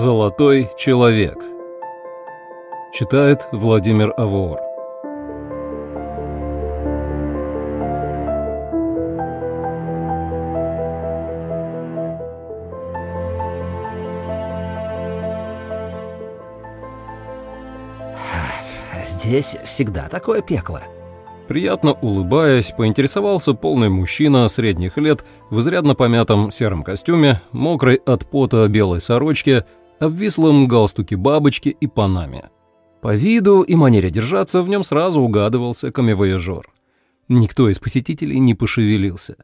Золотой человек. Читает Владимир Авор. Здесь всегда такое пекло. Приятно улыбаясь, поинтересовался полный мужчина средних лет в изрядно помятом сером костюме, мокрой от пота белой сорочке, обвислом галстуке бабочки и панаме. По виду и манере держаться в нем сразу угадывался камевояжер. Никто из посетителей не пошевелился.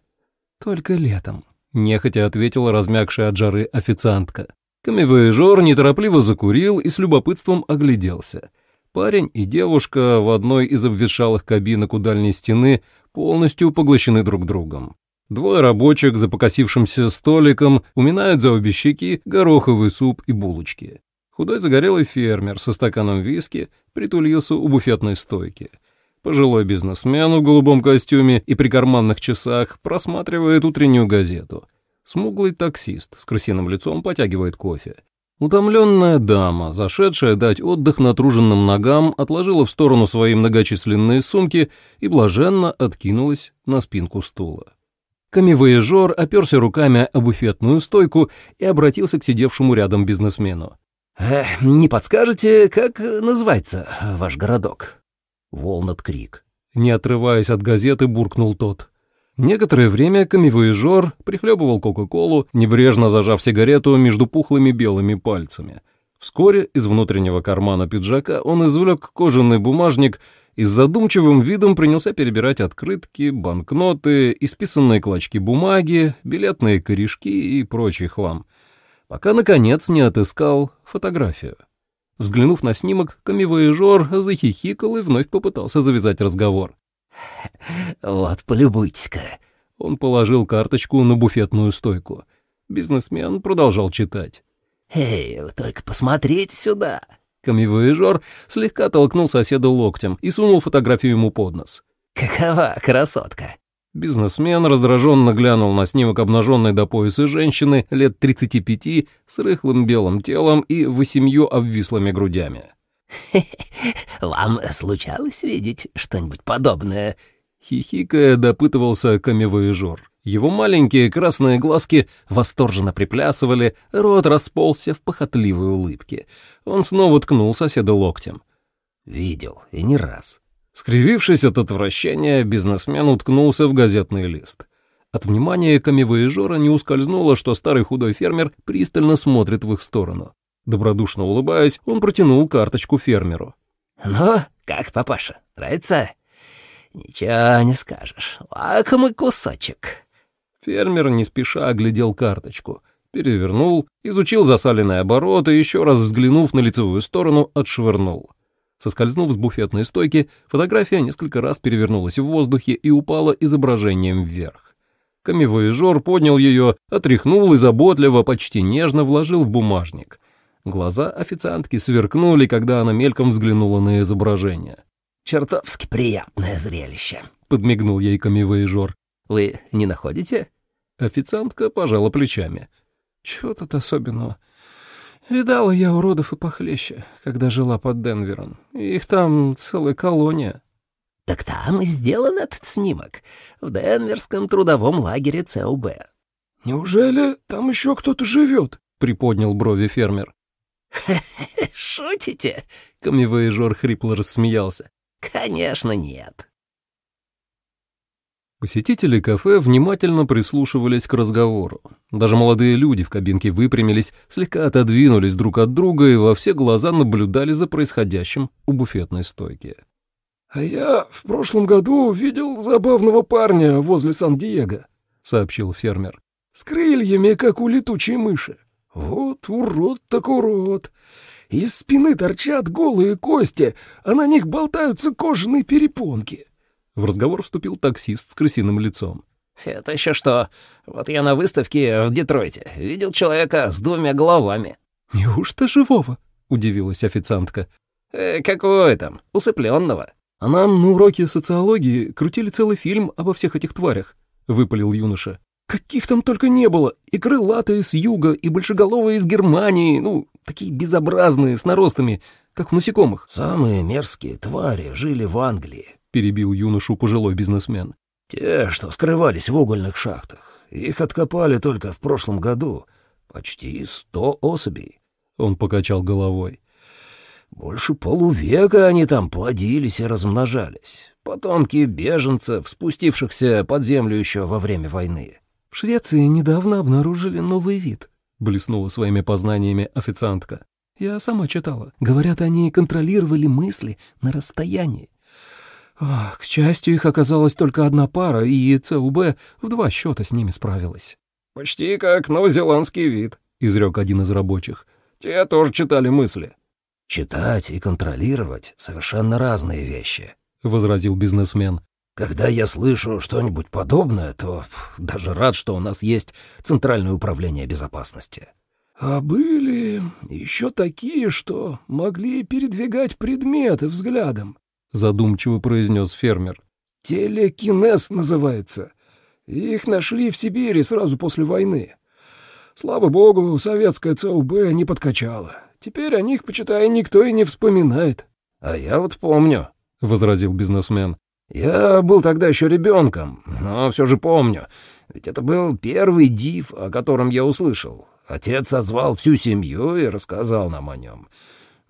«Только летом», — нехотя ответила размягшая от жары официантка. Камевояжер неторопливо закурил и с любопытством огляделся — Парень и девушка в одной из обветшалых кабинок у дальней стены полностью поглощены друг другом. Двое рабочих за покосившимся столиком уминают за обе щеки гороховый суп и булочки. Худой загорелый фермер со стаканом виски притулился у буфетной стойки. Пожилой бизнесмен в голубом костюме и при карманных часах просматривает утреннюю газету. Смуглый таксист с крысиным лицом потягивает кофе. Утомленная дама, зашедшая дать отдых натруженным ногам, отложила в сторону свои многочисленные сумки и блаженно откинулась на спинку стула. Камевояжер оперся руками о буфетную стойку и обратился к сидевшему рядом бизнесмену. «Э, «Не подскажете, как называется ваш городок?» Волнат Крик. Не отрываясь от газеты, буркнул тот. Некоторое время камевояжер прихлебывал Кока-Колу, небрежно зажав сигарету между пухлыми белыми пальцами. Вскоре из внутреннего кармана пиджака он извлек кожаный бумажник и с задумчивым видом принялся перебирать открытки, банкноты, исписанные клочки бумаги, билетные корешки и прочий хлам, пока, наконец, не отыскал фотографию. Взглянув на снимок, камевояжер захихикал и вновь попытался завязать разговор. «Вот, полюбуйтесь-ка». Он положил карточку на буфетную стойку. Бизнесмен продолжал читать. «Эй, вы только посмотрите сюда!» Камевояжер слегка толкнул соседа локтем и сунул фотографию ему под нос. «Какова красотка!» Бизнесмен раздраженно глянул на снимок обнаженной до пояса женщины лет 35 с рыхлым белым телом и восемью обвислыми грудями. Вам случалось видеть что-нибудь подобное?» Хихикая допытывался камевояжер. Его маленькие красные глазки восторженно приплясывали, рот расползся в похотливой улыбке. Он снова ткнул соседа локтем. «Видел, и не раз». Скривившись от отвращения, бизнесмен уткнулся в газетный лист. От внимания камевояжера не ускользнуло, что старый худой фермер пристально смотрит в их сторону. Добродушно улыбаясь, он протянул карточку фермеру. «Ну, как, папаша, нравится?» «Ничего не скажешь. Лакомый кусочек». Фермер не спеша оглядел карточку, перевернул, изучил засаленные обороты и еще раз взглянув на лицевую сторону, отшвырнул. Соскользнув с буфетной стойки, фотография несколько раз перевернулась в воздухе и упала изображением вверх. Камевояжер поднял ее, отряхнул и заботливо, почти нежно вложил в бумажник. Глаза официантки сверкнули, когда она мельком взглянула на изображение. «Чертовски приятное зрелище», — подмигнул ей камевояжер. «Вы не находите?» Официантка пожала плечами. «Чего тут особенного? Видала я уродов и похлеще, когда жила под Денвером. Их там целая колония». «Так там и сделан этот снимок, в Денверском трудовом лагере ЦУБ». «Неужели там еще кто-то живет?» — приподнял брови фермер. «Шутите?» — камевояжер хрипло рассмеялся. «Конечно нет». Посетители кафе внимательно прислушивались к разговору. Даже молодые люди в кабинке выпрямились, слегка отодвинулись друг от друга и во все глаза наблюдали за происходящим у буфетной стойки. «А я в прошлом году видел забавного парня возле Сан-Диего», — сообщил фермер. «С крыльями, как у летучей мыши. Вот урод так урод. Из спины торчат голые кости, а на них болтаются кожаные перепонки. В разговор вступил таксист с крысиным лицом. «Это еще что? Вот я на выставке в Детройте видел человека с двумя головами». «Неужто живого?» — удивилась официантка. «Э, «Какой там? Усыпленного». «А нам на уроке социологии крутили целый фильм обо всех этих тварях», — выпалил юноша. Каких там только не было. И крылатые с юга, и большеголовые из Германии, ну, Такие безобразные, с наростами, как у насекомых». «Самые мерзкие твари жили в Англии», — перебил юношу пожилой бизнесмен. «Те, что скрывались в угольных шахтах. Их откопали только в прошлом году. Почти сто особей». Он покачал головой. Больше полувека они там плодились и размножались. Потомки беженцев, спустившихся под землю еще во время войны. В Швеции недавно обнаружили новый вид, блеснула своими познаниями официантка. Я сама читала. Говорят, они контролировали мысли на расстоянии. Ах, к счастью, их оказалась только одна пара, и ЦУБ в два счета с ними справилась. «Почти как новозеландский вид», — изрек один из рабочих. «Те тоже читали мысли». «Читать и контролировать — совершенно разные вещи», — возразил бизнесмен. «Когда я слышу что-нибудь подобное, то даже рад, что у нас есть Центральное управление безопасности». «А были еще такие, что могли передвигать предметы взглядом», — задумчиво произнес фермер. «Телекинез называется. Их нашли в Сибири сразу после войны. Слава богу, советская ЦУБ не подкачала. Теперь о них, почитай, никто и не вспоминает». «А я вот помню», — возразил бизнесмен. «Я был тогда еще ребенком, но все же помню. Ведь это был первый див, о котором я услышал. Отец созвал всю семью и рассказал нам о нем.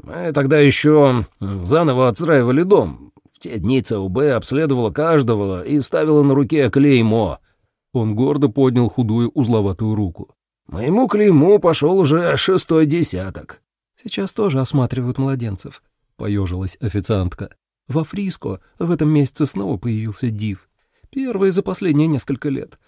Мы тогда еще заново отстраивали дом. В те дни ЦУБ обследовала каждого и ставила на руке клеймо». Он гордо поднял худую узловатую руку. «Моему клейму пошел уже шестой десяток. Сейчас тоже осматривают младенцев», — поежилась официантка. «Во Фриско в этом месяце снова появился Див. Первый за последние несколько лет.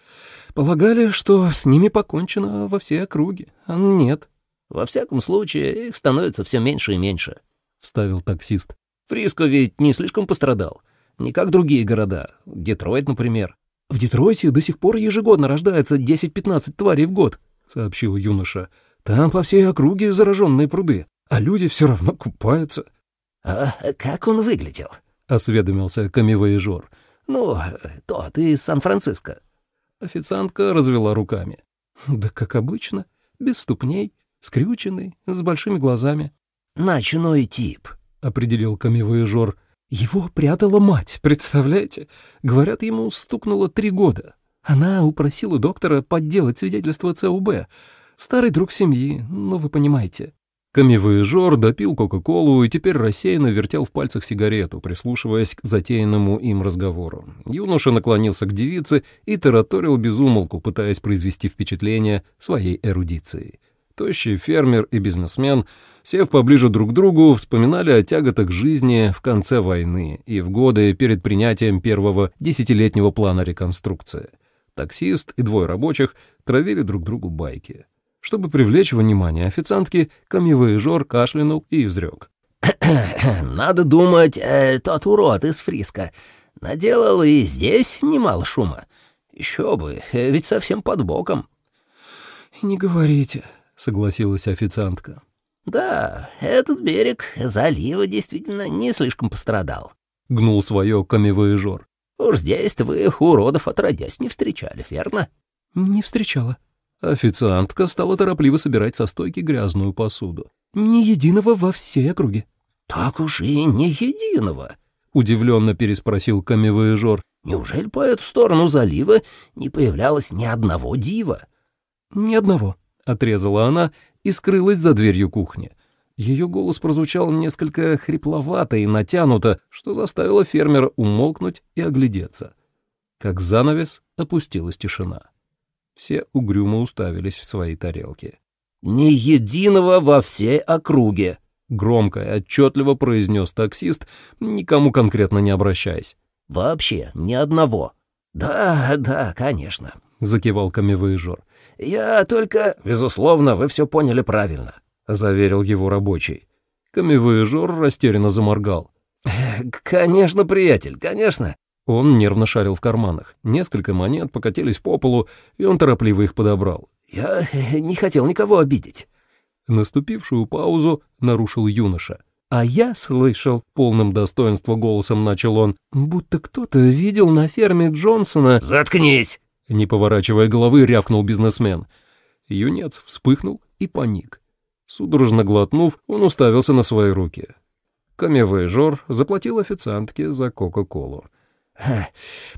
Полагали, что с ними покончено во всей округе, а нет». «Во всяком случае, их становится все меньше и меньше», — вставил таксист. «Фриско ведь не слишком пострадал. Не как другие города. Детройт, например». «В Детройте до сих пор ежегодно рождается 10-15 тварей в год», — сообщил юноша. Там по всей округе зараженные пруды, а люди все равно купаются». «А как он выглядел?» — осведомился камевояжер. «Ну, тот из Сан-Франциско». Официантка развела руками. «Да как обычно, без ступней, скрюченный, с большими глазами». «Ночной тип», — определил камевояжер. «Его прятала мать, представляете? Говорят, ему стукнуло три года. Она упросила доктора подделать свидетельство ЦУБ, Старый друг семьи, ну вы понимаете». Камевояжер допил Кока-Колу и теперь рассеянно вертел в пальцах сигарету, прислушиваясь к затеянному им разговору. Юноша наклонился к девице и тараторил безумолку, пытаясь произвести впечатление своей эрудицией. Тощий фермер и бизнесмен, сев поближе друг к другу, вспоминали о тяготах жизни в конце войны и в годы перед принятием первого десятилетнего плана реконструкции. Таксист и двое рабочих травили друг другу байки. Чтобы привлечь внимание официантки, камевояжер кашлянул и изрек. «Надо думать, э, тот урод из Фриска наделал и здесь немало шума. Еще бы, э, ведь совсем под боком». «Не говорите», — согласилась официантка. «Да, этот берег залива действительно не слишком пострадал», — гнул свое камевояжер. «Уж здесь-то вы уродов отродясь не встречали, верно?» «Не встречала», Официантка стала торопливо собирать со стойки грязную посуду. «Ни единого во всей округе». «Так уж и не единого», — удивленно переспросил камевояжер. «Неужели по эту сторону залива не появлялось ни одного дива?» «Ни одного», — отрезала она и скрылась за дверью кухни. Ее голос прозвучал несколько хрипловато и натянуто, что заставило фермера умолкнуть и оглядеться. Как занавес опустилась тишина. Все угрюмо уставились в свои тарелки. «Ни единого во всей округе!» — громко и отчетливо произнес таксист, никому конкретно не обращаясь. «Вообще ни одного». «Да, да, конечно», — закивал камевояжер. «Я только...» «Безусловно, вы все поняли правильно», — заверил его рабочий. Камевояжер растерянно заморгал. «Конечно, приятель, конечно. Он нервно шарил в карманах. Несколько монет покатились по полу, и он торопливо их подобрал. «Я не хотел никого обидеть». Наступившую паузу нарушил юноша. «А я слышал», — полным достоинства голосом начал он, «будто кто-то видел на ферме Джонсона...» «Заткнись!» Не поворачивая головы, рявкнул бизнесмен. Юнец вспыхнул и паник. Судорожно глотнув, он уставился на свои руки. Коммивояжер заплатил официантке за Кока-Колу.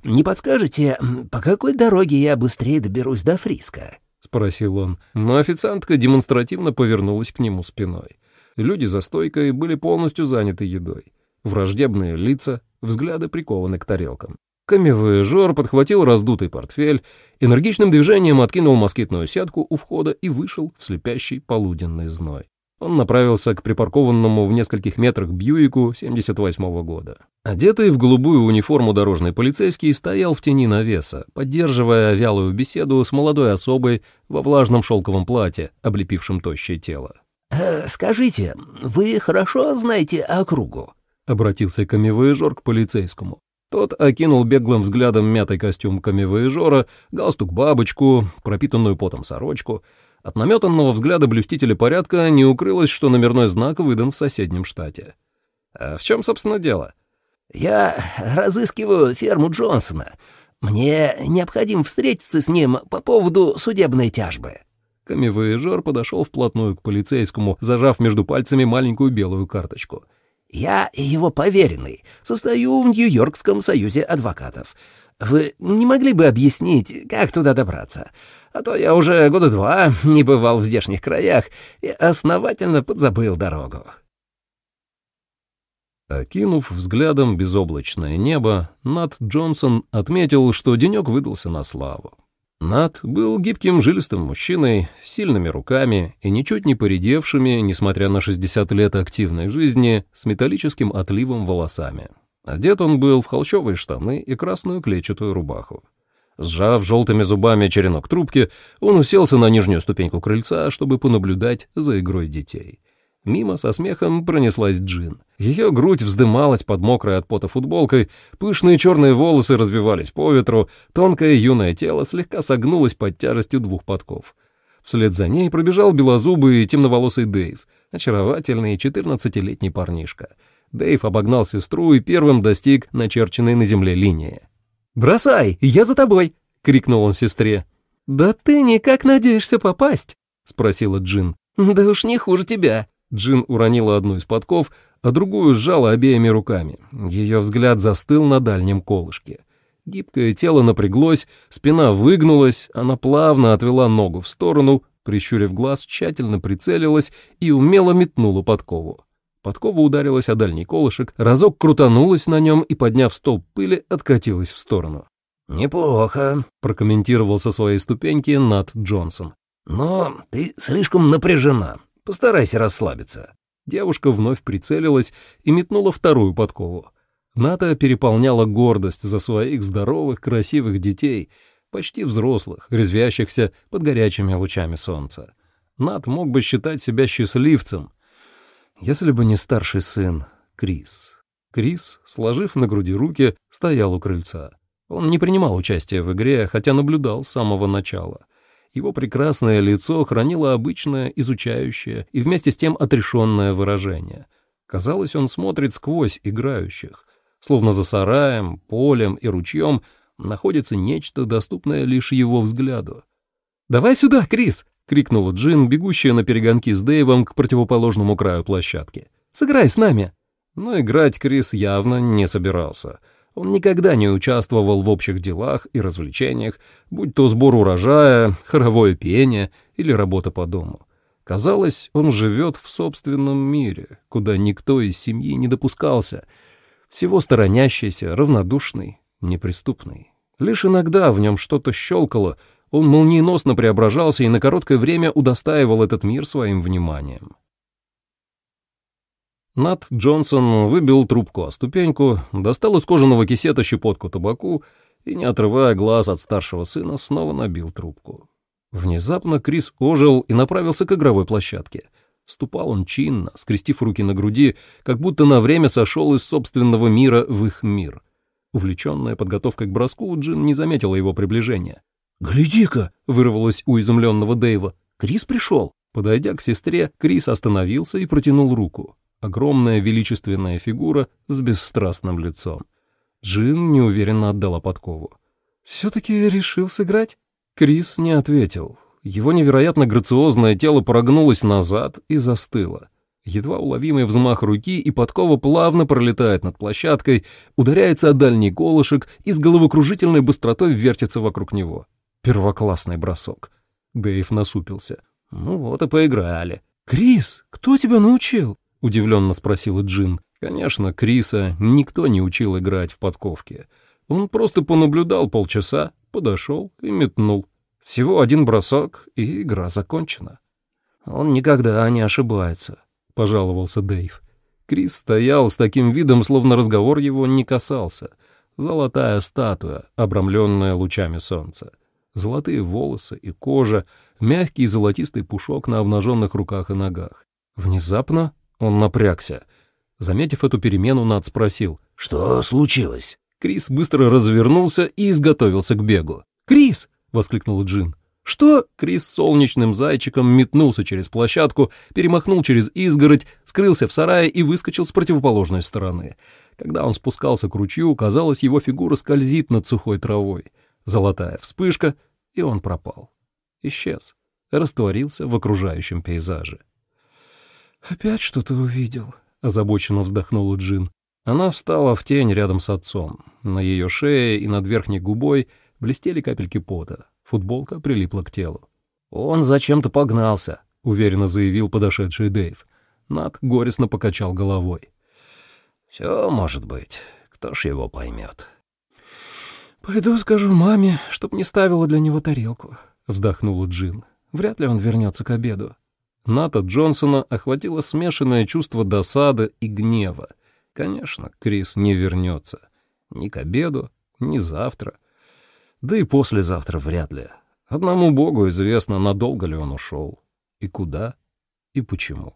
«Не подскажете, по какой дороге я быстрее доберусь до Фриска?» — спросил он, но официантка демонстративно повернулась к нему спиной. Люди за стойкой были полностью заняты едой. Враждебные лица, взгляды прикованы к тарелкам. Коммивояжер подхватил раздутый портфель, энергичным движением откинул москитную сетку у входа и вышел в слепящий полуденный зной. Он направился к припаркованному в нескольких метрах Бьюику 78-го года. Одетый в голубую униформу дорожный полицейский стоял в тени навеса, поддерживая вялую беседу с молодой особой во влажном шелковом платье, облепившем тощее тело. «Э, «Скажите, вы хорошо знаете округу?» — обратился камевояжер к полицейскому. Тот окинул беглым взглядом мятый костюм камевояжера, галстук-бабочку, пропитанную потом сорочку. От наметанного взгляда блюстителя порядка не укрылось, что номерной знак выдан в соседнем штате. А в чем, собственно, дело? «Я разыскиваю ферму Джонсона. Мне необходимо встретиться с ним по поводу судебной тяжбы». Камевояжер подошел вплотную к полицейскому, зажав между пальцами маленькую белую карточку — я его поверенный, состою в Нью-Йоркском союзе адвокатов. Вы не могли бы объяснить, как туда добраться? А то я уже года два не бывал в здешних краях и основательно подзабыл дорогу». Окинув взглядом безоблачное небо, Нат Джонсон отметил, что денек выдался на славу. Нат был гибким жилистым мужчиной, сильными руками и ничуть не поредевшими, несмотря на 60 лет активной жизни, с металлическим отливом волосами. Одет он был в холщовые штаны и красную клетчатую рубаху. Сжав желтыми зубами черенок трубки, он уселся на нижнюю ступеньку крыльца, чтобы понаблюдать за игрой детей. Мимо со смехом пронеслась Джин. Ее грудь вздымалась под мокрой от пота футболкой, пышные черные волосы развивались по ветру, тонкое юное тело слегка согнулось под тяжестью двух подков. Вслед за ней пробежал белозубый и темноволосый Дэйв, очаровательный четырнадцатилетний парнишка. Дэйв обогнал сестру и первым достиг начерченной на земле линии. «Бросай, я за тобой!» — крикнул он сестре. «Да ты никак надеешься попасть?» — спросила Джин. «Да уж не хуже тебя». Джин уронила одну из подков, а другую сжала обеими руками. Ее взгляд застыл на дальнем колышке. Гибкое тело напряглось, спина выгнулась, она плавно отвела ногу в сторону, прищурив глаз, тщательно прицелилась и умело метнула подкову. Подкова ударилась о дальний колышек, разок крутанулась на нем и, подняв столб пыли, откатилась в сторону. «Неплохо», — прокомментировал со своей ступеньки Нат Джонсон. «Но ты слишком напряжена. Постарайся расслабиться». Девушка вновь прицелилась и метнула вторую подкову. Ната переполняла гордость за своих здоровых, красивых детей, почти взрослых, резвящихся под горячими лучами солнца. Нат мог бы считать себя счастливцем, если бы не старший сын Крис. Крис, сложив на груди руки, стоял у крыльца. Он не принимал участия в игре, хотя наблюдал с самого начала. Его прекрасное лицо хранило обычное, изучающее и вместе с тем отрешенное выражение. Казалось, он смотрит сквозь играющих. Словно за сараем, полем и ручьем находится нечто, доступное лишь его взгляду. «Давай сюда, Крис!» — крикнула Джин, бегущая на перегонки с Дэйвом к противоположному краю площадки. «Сыграй с нами!» Но играть Крис явно не собирался — он никогда не участвовал в общих делах и развлечениях, будь то сбор урожая, хоровое пение или работа по дому. Казалось, он живет в собственном мире, куда никто из семьи не допускался, всего сторонящийся, равнодушный, неприступный. Лишь иногда в нем что-то щелкало, он молниеносно преображался и на короткое время удостаивал этот мир своим вниманием. Нат Джонсон выбил трубку о ступеньку, достал из кожаного кисета щепотку табаку и, не отрывая глаз от старшего сына, снова набил трубку. Внезапно Крис ожил и направился к игровой площадке. Ступал он чинно, скрестив руки на груди, как будто на время сошел из собственного мира в их мир. Увлеченная подготовкой к броску, Джин не заметила его приближения. «Гляди-ка!» — вырвалось у изумленного Дэйва. «Крис пришел!» Подойдя к сестре, Крис остановился и протянул руку огромная величественная фигура с бесстрастным лицом. Джин неуверенно отдала подкову. «Все-таки решил сыграть?» Крис не ответил. Его невероятно грациозное тело прогнулось назад и застыло. Едва уловимый взмах руки, и подкова плавно пролетает над площадкой, ударяется о дальний колышек и с головокружительной быстротой вертится вокруг него. Первоклассный бросок. Дэйв насупился. «Ну вот и поиграли». «Крис, кто тебя научил?» — удивленно спросила Джин. Конечно, Криса никто не учил играть в подковки. Он просто понаблюдал полчаса, подошел и метнул. Всего один бросок, и игра закончена. «Он никогда не ошибается», — пожаловался Дэйв. Крис стоял с таким видом, словно разговор его не касался. Золотая статуя, обрамленная лучами солнца. Золотые волосы и кожа, мягкий золотистый пушок на обнаженных руках и ногах. Внезапно он напрягся. Заметив эту перемену, Над спросил. «Что случилось?» Крис быстро развернулся и изготовился к бегу. «Крис!» — воскликнул Джин. «Что?» Крис солнечным зайчиком метнулся через площадку, перемахнул через изгородь, скрылся в сарае и выскочил с противоположной стороны. Когда он спускался к ручью, казалось, его фигура скользит над сухой травой. Золотая вспышка, и он пропал. Исчез. Растворился в окружающем пейзаже. «Опять что-то увидел», — озабоченно вздохнула Джин. Она встала в тень рядом с отцом. На ее шее и над верхней губой блестели капельки пота. Футболка прилипла к телу. «Он зачем-то погнался», — уверенно заявил подошедший Дэйв. Над горестно покачал головой. «Все может быть. Кто ж его поймет?» «Пойду скажу маме, чтоб не ставила для него тарелку», — вздохнула Джин. «Вряд ли он вернется к обеду». Ната Джонсона охватило смешанное чувство досады и гнева. Конечно, Крис не вернется. Ни к обеду, ни завтра. Да и послезавтра вряд ли. Одному богу известно, надолго ли он ушел. И куда, и почему.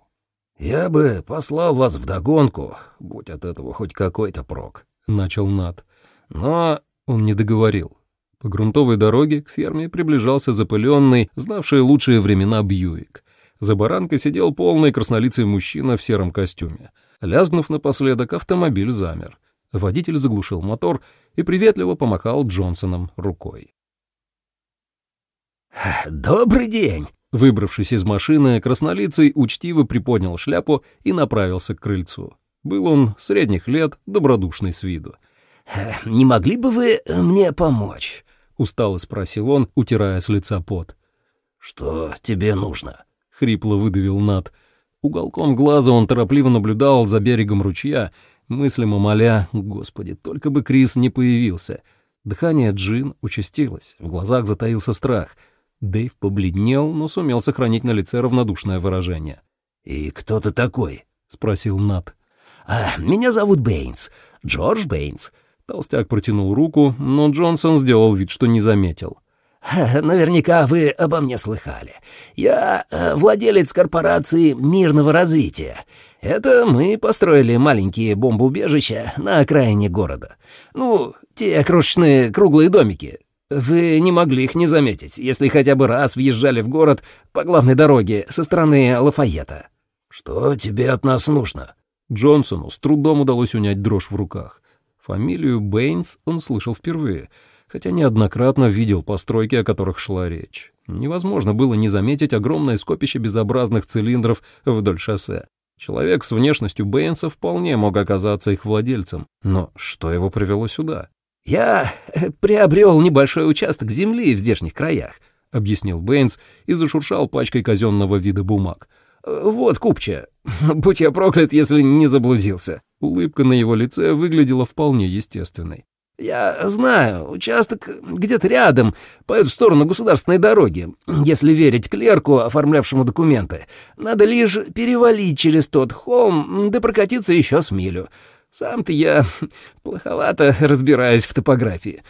«Я бы послал вас вдогонку, будь от этого хоть какой-то прок», — начал Нат. Но он не договорил. По грунтовой дороге к ферме приближался запыленный, знавший лучшие времена Бьюик. За баранкой сидел полный краснолицый мужчина в сером костюме. Лязгнув напоследок, автомобиль замер. Водитель заглушил мотор и приветливо помахал Джонсоном рукой. «Добрый день!» Выбравшись из машины, краснолицый учтиво приподнял шляпу и направился к крыльцу. Был он средних лет, добродушный с виду. «Не могли бы вы мне помочь?» — устало спросил он, утирая с лица пот. «Что тебе нужно?» — хрипло выдавил Нат. Уголком глаза он торопливо наблюдал за берегом ручья, мыслимо моля, «Господи, только бы Крис не появился». Дыхание Джин участилось, в глазах затаился страх. Дэйв побледнел, но сумел сохранить на лице равнодушное выражение. «И кто ты такой?» — спросил Нат. «А, «Меня зовут Бэйнс, Джордж Бэйнс. Толстяк протянул руку, но Джонсон сделал вид, что не заметил. «Наверняка вы обо мне слыхали. Я э, владелец корпорации мирного развития. Это мы построили маленькие бомбоубежища на окраине города. Ну, те крошечные круглые домики. Вы не могли их не заметить, если хотя бы раз въезжали в город по главной дороге со стороны Лафайета». «Что тебе от нас нужно?» Джонсону с трудом удалось унять дрожь в руках. Фамилию Бэйнс он слышал впервые, хотя неоднократно видел постройки, о которых шла речь. Невозможно было не заметить огромное скопище безобразных цилиндров вдоль шоссе. Человек с внешностью Бэйнса вполне мог оказаться их владельцем. Но что его привело сюда? «Я э, приобрел небольшой участок земли в здешних краях», — объяснил Бэйнс и зашуршал пачкой казенного вида бумаг. «Вот купча. Будь я проклят, если не заблудился». Улыбка на его лице выглядела вполне естественной. «Я знаю, участок где-то рядом, по эту сторону государственной дороги. Если верить клерку, оформлявшему документы, надо лишь перевалить через тот холм, да прокатиться еще с милю. Сам-то я плоховато разбираюсь в топографии.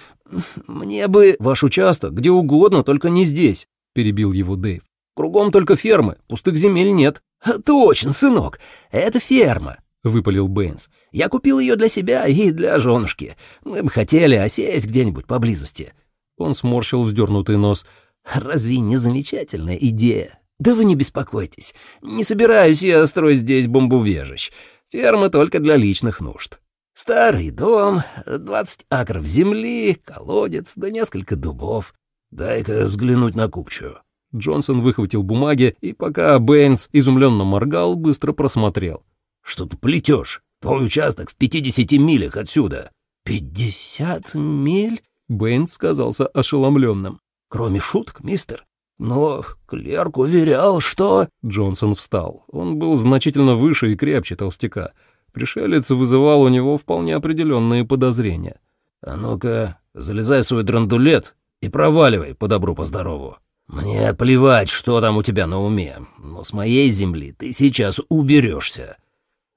Мне бы...» «Ваш участок где угодно, только не здесь», — перебил его Дэйв. «Кругом только фермы, пустых земель нет». «Точно, сынок, это ферма. — выпалил Бэйнс. «Я купил ее для себя и для женушки. Мы бы хотели осесть где-нибудь поблизости». Он сморщил вздернутый нос. «Разве не замечательная идея? Да вы не беспокойтесь. Не собираюсь я строить здесь бомбоубежищ. Ферма только для личных нужд. Старый дом, двадцать акров земли, колодец да несколько дубов. Дай-ка взглянуть на купчую». Джонсон выхватил бумаги и, пока Бэйнс изумленно моргал, быстро просмотрел. «Что ты плетешь? Твой участок в 50 милях отсюда». «Пятьдесят миль?» Бэйнс казался ошеломленным. «Кроме шуток, мистер. Но клерк уверял, что...» Джонсон встал. Он был значительно выше и крепче толстяка. Пришелец вызывал у него вполне определенные подозрения. «А ну-ка, залезай в свой драндулет и проваливай по добру, по здорову. Мне плевать, что там у тебя на уме, но с моей земли ты сейчас уберешься.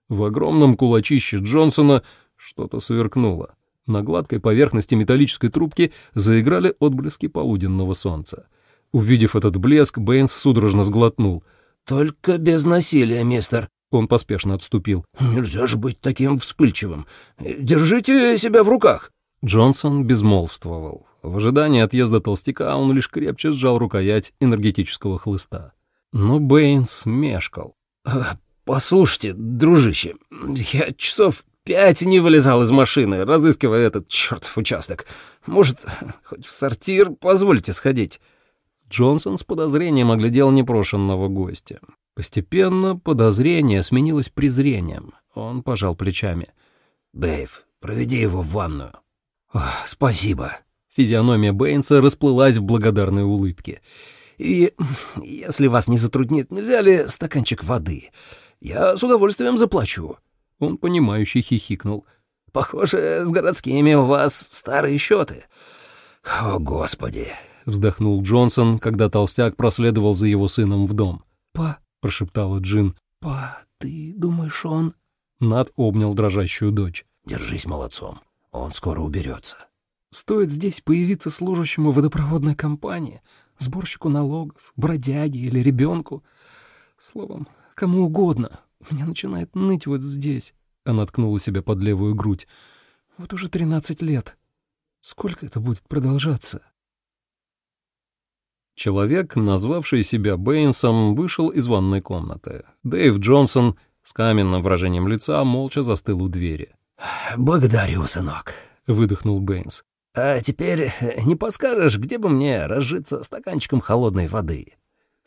В огромном кулачище Джонсона что-то сверкнуло. На гладкой поверхности металлической трубки заиграли отблески полуденного солнца. Увидев этот блеск, Бэйнс судорожно сглотнул. «Только без насилия, мистер». Он поспешно отступил. «Нельзя же быть таким вспыльчивым. Держите себя в руках». Джонсон безмолвствовал. В ожидании отъезда толстяка он лишь крепче сжал рукоять энергетического хлыста. Но Бэйнс мешкал. «А, «Послушайте, дружище, я часов пять не вылезал из машины, разыскивая этот чертов участок. Может, хоть в сортир позвольте сходить?» Джонсон с подозрением оглядел непрошенного гостя. Постепенно подозрение сменилось презрением. Он пожал плечами. «Дэйв, проведи его в ванную». «Спасибо». Физиономия Бэйнса расплылась в благодарной улыбке. «И если вас не затруднит, нельзя ли стаканчик воды? Я с удовольствием заплачу». Он, понимающе хихикнул. «Похоже, с городскими у вас старые счеты. «О, Господи!» — вздохнул Джонсон, когда толстяк проследовал за его сыном в дом. «Па», — прошептала Джин. «Па, ты думаешь, он...» Над обнял дрожащую дочь. «Держись молодцом, он скоро уберется». «Стоит здесь появиться служащему водопроводной компании, сборщику налогов, бродяге или ребенку, словом, кому угодно. Меня начинает ныть вот здесь». Она ткнула себя под левую грудь. «Вот уже тринадцать лет. Сколько это будет продолжаться?» Человек, назвавший себя Бэйнсом, вышел из ванной комнаты. Дэйв Джонсон с каменным выражением лица молча застыл у двери. «Благодарю, сынок», — выдохнул Бэйнс. «А теперь не подскажешь, где бы мне разжиться стаканчиком холодной воды?»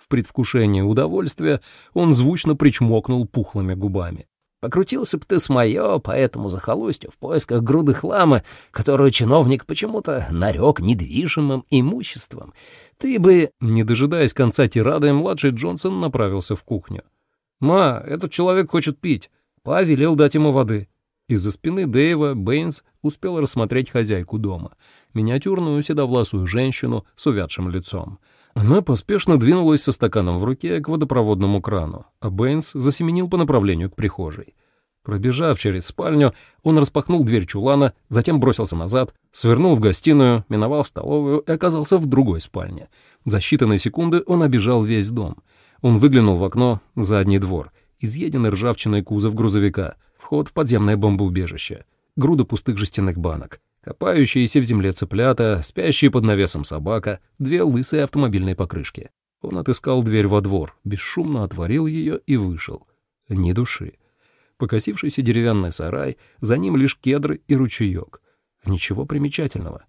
В предвкушении удовольствия он звучно причмокнул пухлыми губами. Покрутился бы ты с моё по этому захолустью в поисках груды хлама, которую чиновник почему-то нарек недвижимым имуществом. Ты бы...» Не дожидаясь конца тирады, младший Джонсон направился в кухню. «Ма, этот человек хочет пить. Па велел дать ему воды». Из-за спины Дэйва Бэйнс успел рассмотреть хозяйку дома, миниатюрную седовласую женщину с увядшим лицом. Она поспешно двинулась со стаканом в руке к водопроводному крану, а Бэйнс засеменил по направлению к прихожей. Пробежав через спальню, он распахнул дверь чулана, затем бросился назад, свернул в гостиную, миновал столовую и оказался в другой спальне. За считанные секунды он обежал весь дом. Он выглянул в окно, задний двор, изъеденный ржавчиной кузов грузовика, вход в подземное бомбоубежище, груда пустых жестяных банок, Копающиеся в земле цыплята, спящие под навесом собака, две лысые автомобильные покрышки. Он отыскал дверь во двор, бесшумно отворил ее и вышел. Ни души. Покосившийся деревянный сарай, за ним лишь кедры и ручеек. Ничего примечательного.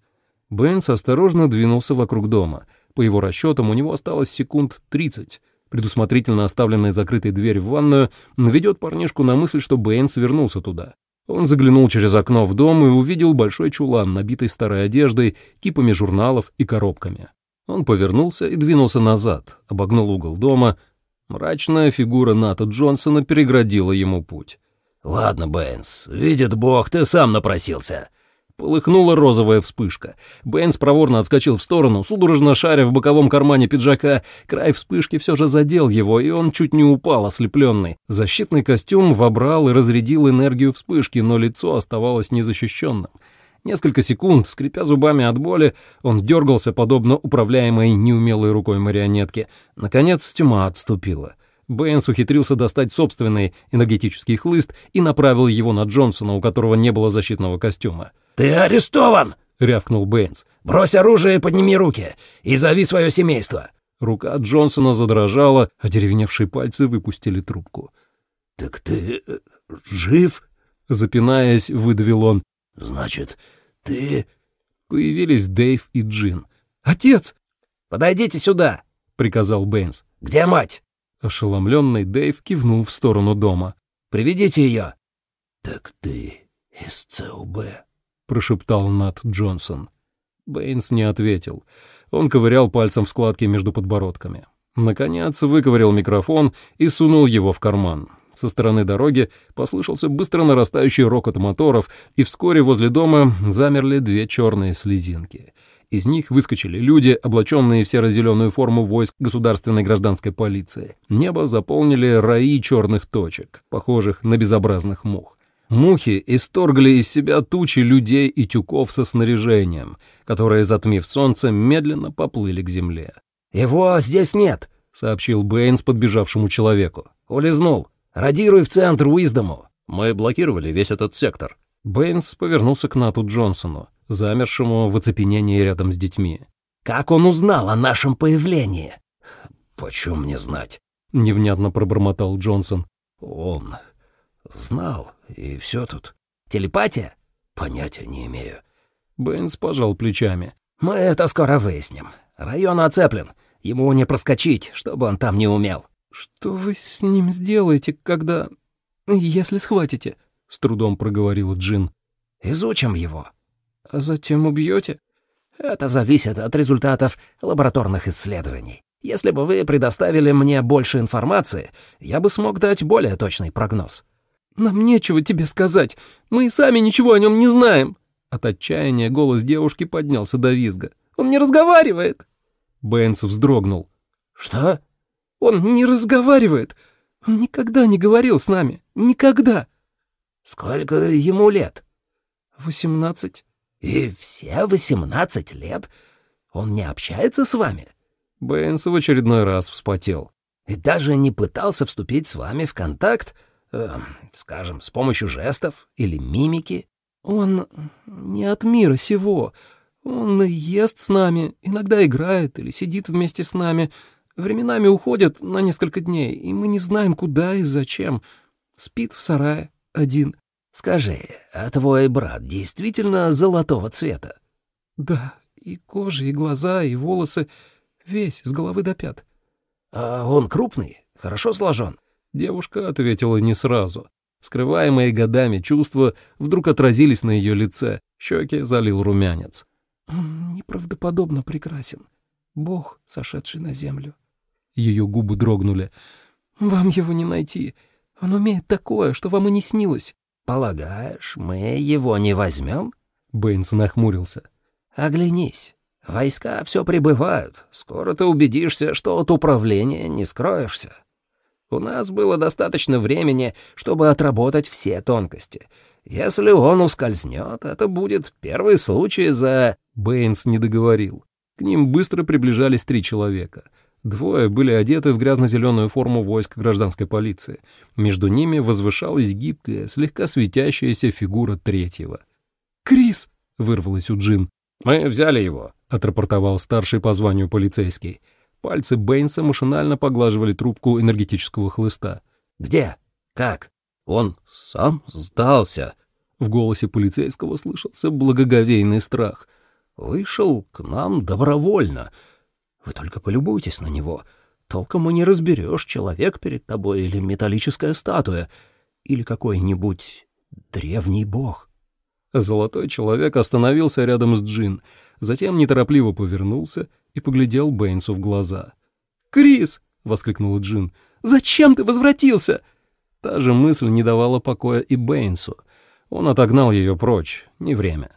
Бенс осторожно двинулся вокруг дома. По его расчетам, у него осталось секунд тридцать. Предусмотрительно оставленная закрытой дверь в ванную наведет парнишку на мысль, что Бэйнс вернулся туда. Он заглянул через окно в дом и увидел большой чулан, набитый старой одеждой, кипами журналов и коробками. Он повернулся и двинулся назад, обогнул угол дома. Мрачная фигура Ната Джонсона переградила ему путь. «Ладно, Бэйнс, видит бог, ты сам напросился. Полыхнула розовая вспышка. Бэйнс проворно отскочил в сторону, судорожно шаря в боковом кармане пиджака. Край вспышки все же задел его, и он чуть не упал, ослепленный. Защитный костюм вобрал и разрядил энергию вспышки, но лицо оставалось незащищенным. Несколько секунд, скрипя зубами от боли, он дергался, подобно управляемой неумелой рукой марионетки. Наконец тьма отступила. Бэйнс ухитрился достать собственный энергетический хлыст и направил его на Джонсона, у которого не было защитного костюма. «Ты арестован!» — рявкнул Бэйнс. «Брось оружие и подними руки, и зови свое семейство!» Рука Джонсона задрожала, одеревеневшие пальцы выпустили трубку. «Так ты э, жив?» — запинаясь, выдавил он. «Значит, ты...» Появились Дэйв и Джин. «Отец!» «Подойдите сюда!» приказал Бэйнс. «Где мать?» Ошеломленный Дэйв кивнул в сторону дома. «Приведите ее». «Так ты из ЦУБ?» — прошептал Нат Джонсон. Бэйнс не ответил. Он ковырял пальцем в складке между подбородками. Наконец выковырял микрофон и сунул его в карман. Со стороны дороги послышался быстро нарастающий рокот моторов, и вскоре возле дома замерли две черные слезинки — из них выскочили люди, облаченные в серо-зеленую форму войск государственной гражданской полиции. Небо заполнили раи черных точек, похожих на безобразных мух. Мухи исторгли из себя тучи людей и тюков со снаряжением, которые, затмив солнце, медленно поплыли к земле. «Его здесь нет», — сообщил Бэйнс подбежавшему человеку. «Улизнул. Радируй в центр Уиздому». «Мы блокировали весь этот сектор». Бэйнс повернулся к Нату Джонсону замершему в оцепенении рядом с детьми. «Как он узнал о нашем появлении?» «Почем мне знать?» — невнятно пробормотал Джонсон. «Он знал, и все тут». «Телепатия?» «Понятия не имею». Бэйнс пожал плечами. «Мы это скоро выясним. Район оцеплен. Ему не проскочить, чтобы он там не умел». «Что вы с ним сделаете, когда... если схватите?» — с трудом проговорила Джин. «Изучим его», а затем убьете? Это зависит от результатов лабораторных исследований. Если бы вы предоставили мне больше информации, я бы смог дать более точный прогноз. Нам нечего тебе сказать. Мы и сами ничего о нем не знаем. От отчаяния голос девушки поднялся до визга. Он не разговаривает. Бэйнс вздрогнул. Что? Он не разговаривает. Он никогда не говорил с нами. Никогда. Сколько ему лет? Восемнадцать. «И все восемнадцать лет? Он не общается с вами?» Бэйнс в очередной раз вспотел. «И даже не пытался вступить с вами в контакт, э, скажем, с помощью жестов или мимики?» «Он не от мира сего. Он ест с нами, иногда играет или сидит вместе с нами. Временами уходит на несколько дней, и мы не знаем, куда и зачем. Спит в сарае один. «Скажи, а твой брат действительно золотого цвета?» «Да, и кожа, и глаза, и волосы, весь с головы до пят». «А он крупный, хорошо сложен?» Девушка ответила не сразу. Скрываемые годами чувства вдруг отразились на ее лице, щеки залил румянец. «Он неправдоподобно прекрасен. Бог, сошедший на землю». Ее губы дрогнули. «Вам его не найти. Он умеет такое, что вам и не снилось. «Полагаешь, мы его не возьмем?» Бэйнс нахмурился. «Оглянись. Войска все прибывают. Скоро ты убедишься, что от управления не скроешься. У нас было достаточно времени, чтобы отработать все тонкости. Если он ускользнет, это будет первый случай за...» Бэйнс не договорил. К ним быстро приближались три человека — Двое были одеты в грязно-зеленую форму войск гражданской полиции. Между ними возвышалась гибкая, слегка светящаяся фигура третьего. «Крис!» — вырвалась у Джин. «Мы взяли его», — отрапортовал старший по званию полицейский. Пальцы Бэйнса машинально поглаживали трубку энергетического хлыста. «Где? Как?» «Он сам сдался». В голосе полицейского слышался благоговейный страх. «Вышел к нам добровольно». Вы только полюбуйтесь на него. Толком и не разберешь, человек перед тобой или металлическая статуя, или какой-нибудь древний бог. Золотой человек остановился рядом с Джин, затем неторопливо повернулся и поглядел Бэйнсу в глаза. «Крис!» — воскликнула Джин. «Зачем ты возвратился?» Та же мысль не давала покоя и Бэйнсу. Он отогнал ее прочь, не время.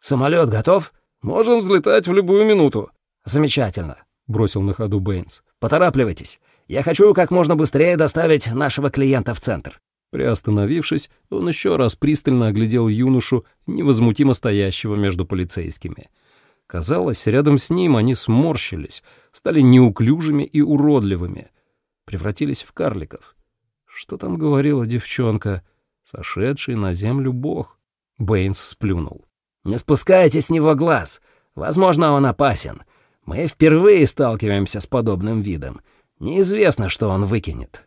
«Самолет готов?» «Можем взлетать в любую минуту», «Замечательно», — бросил на ходу Бэйнс. «Поторапливайтесь. Я хочу как можно быстрее доставить нашего клиента в центр». Приостановившись, он еще раз пристально оглядел юношу, невозмутимо стоящего между полицейскими. Казалось, рядом с ним они сморщились, стали неуклюжими и уродливыми, превратились в карликов. Что там говорила девчонка? Сошедший на землю бог. Бэйнс сплюнул. «Не спускайте с него глаз. Возможно, он опасен. Мы впервые сталкиваемся с подобным видом. Неизвестно, что он выкинет.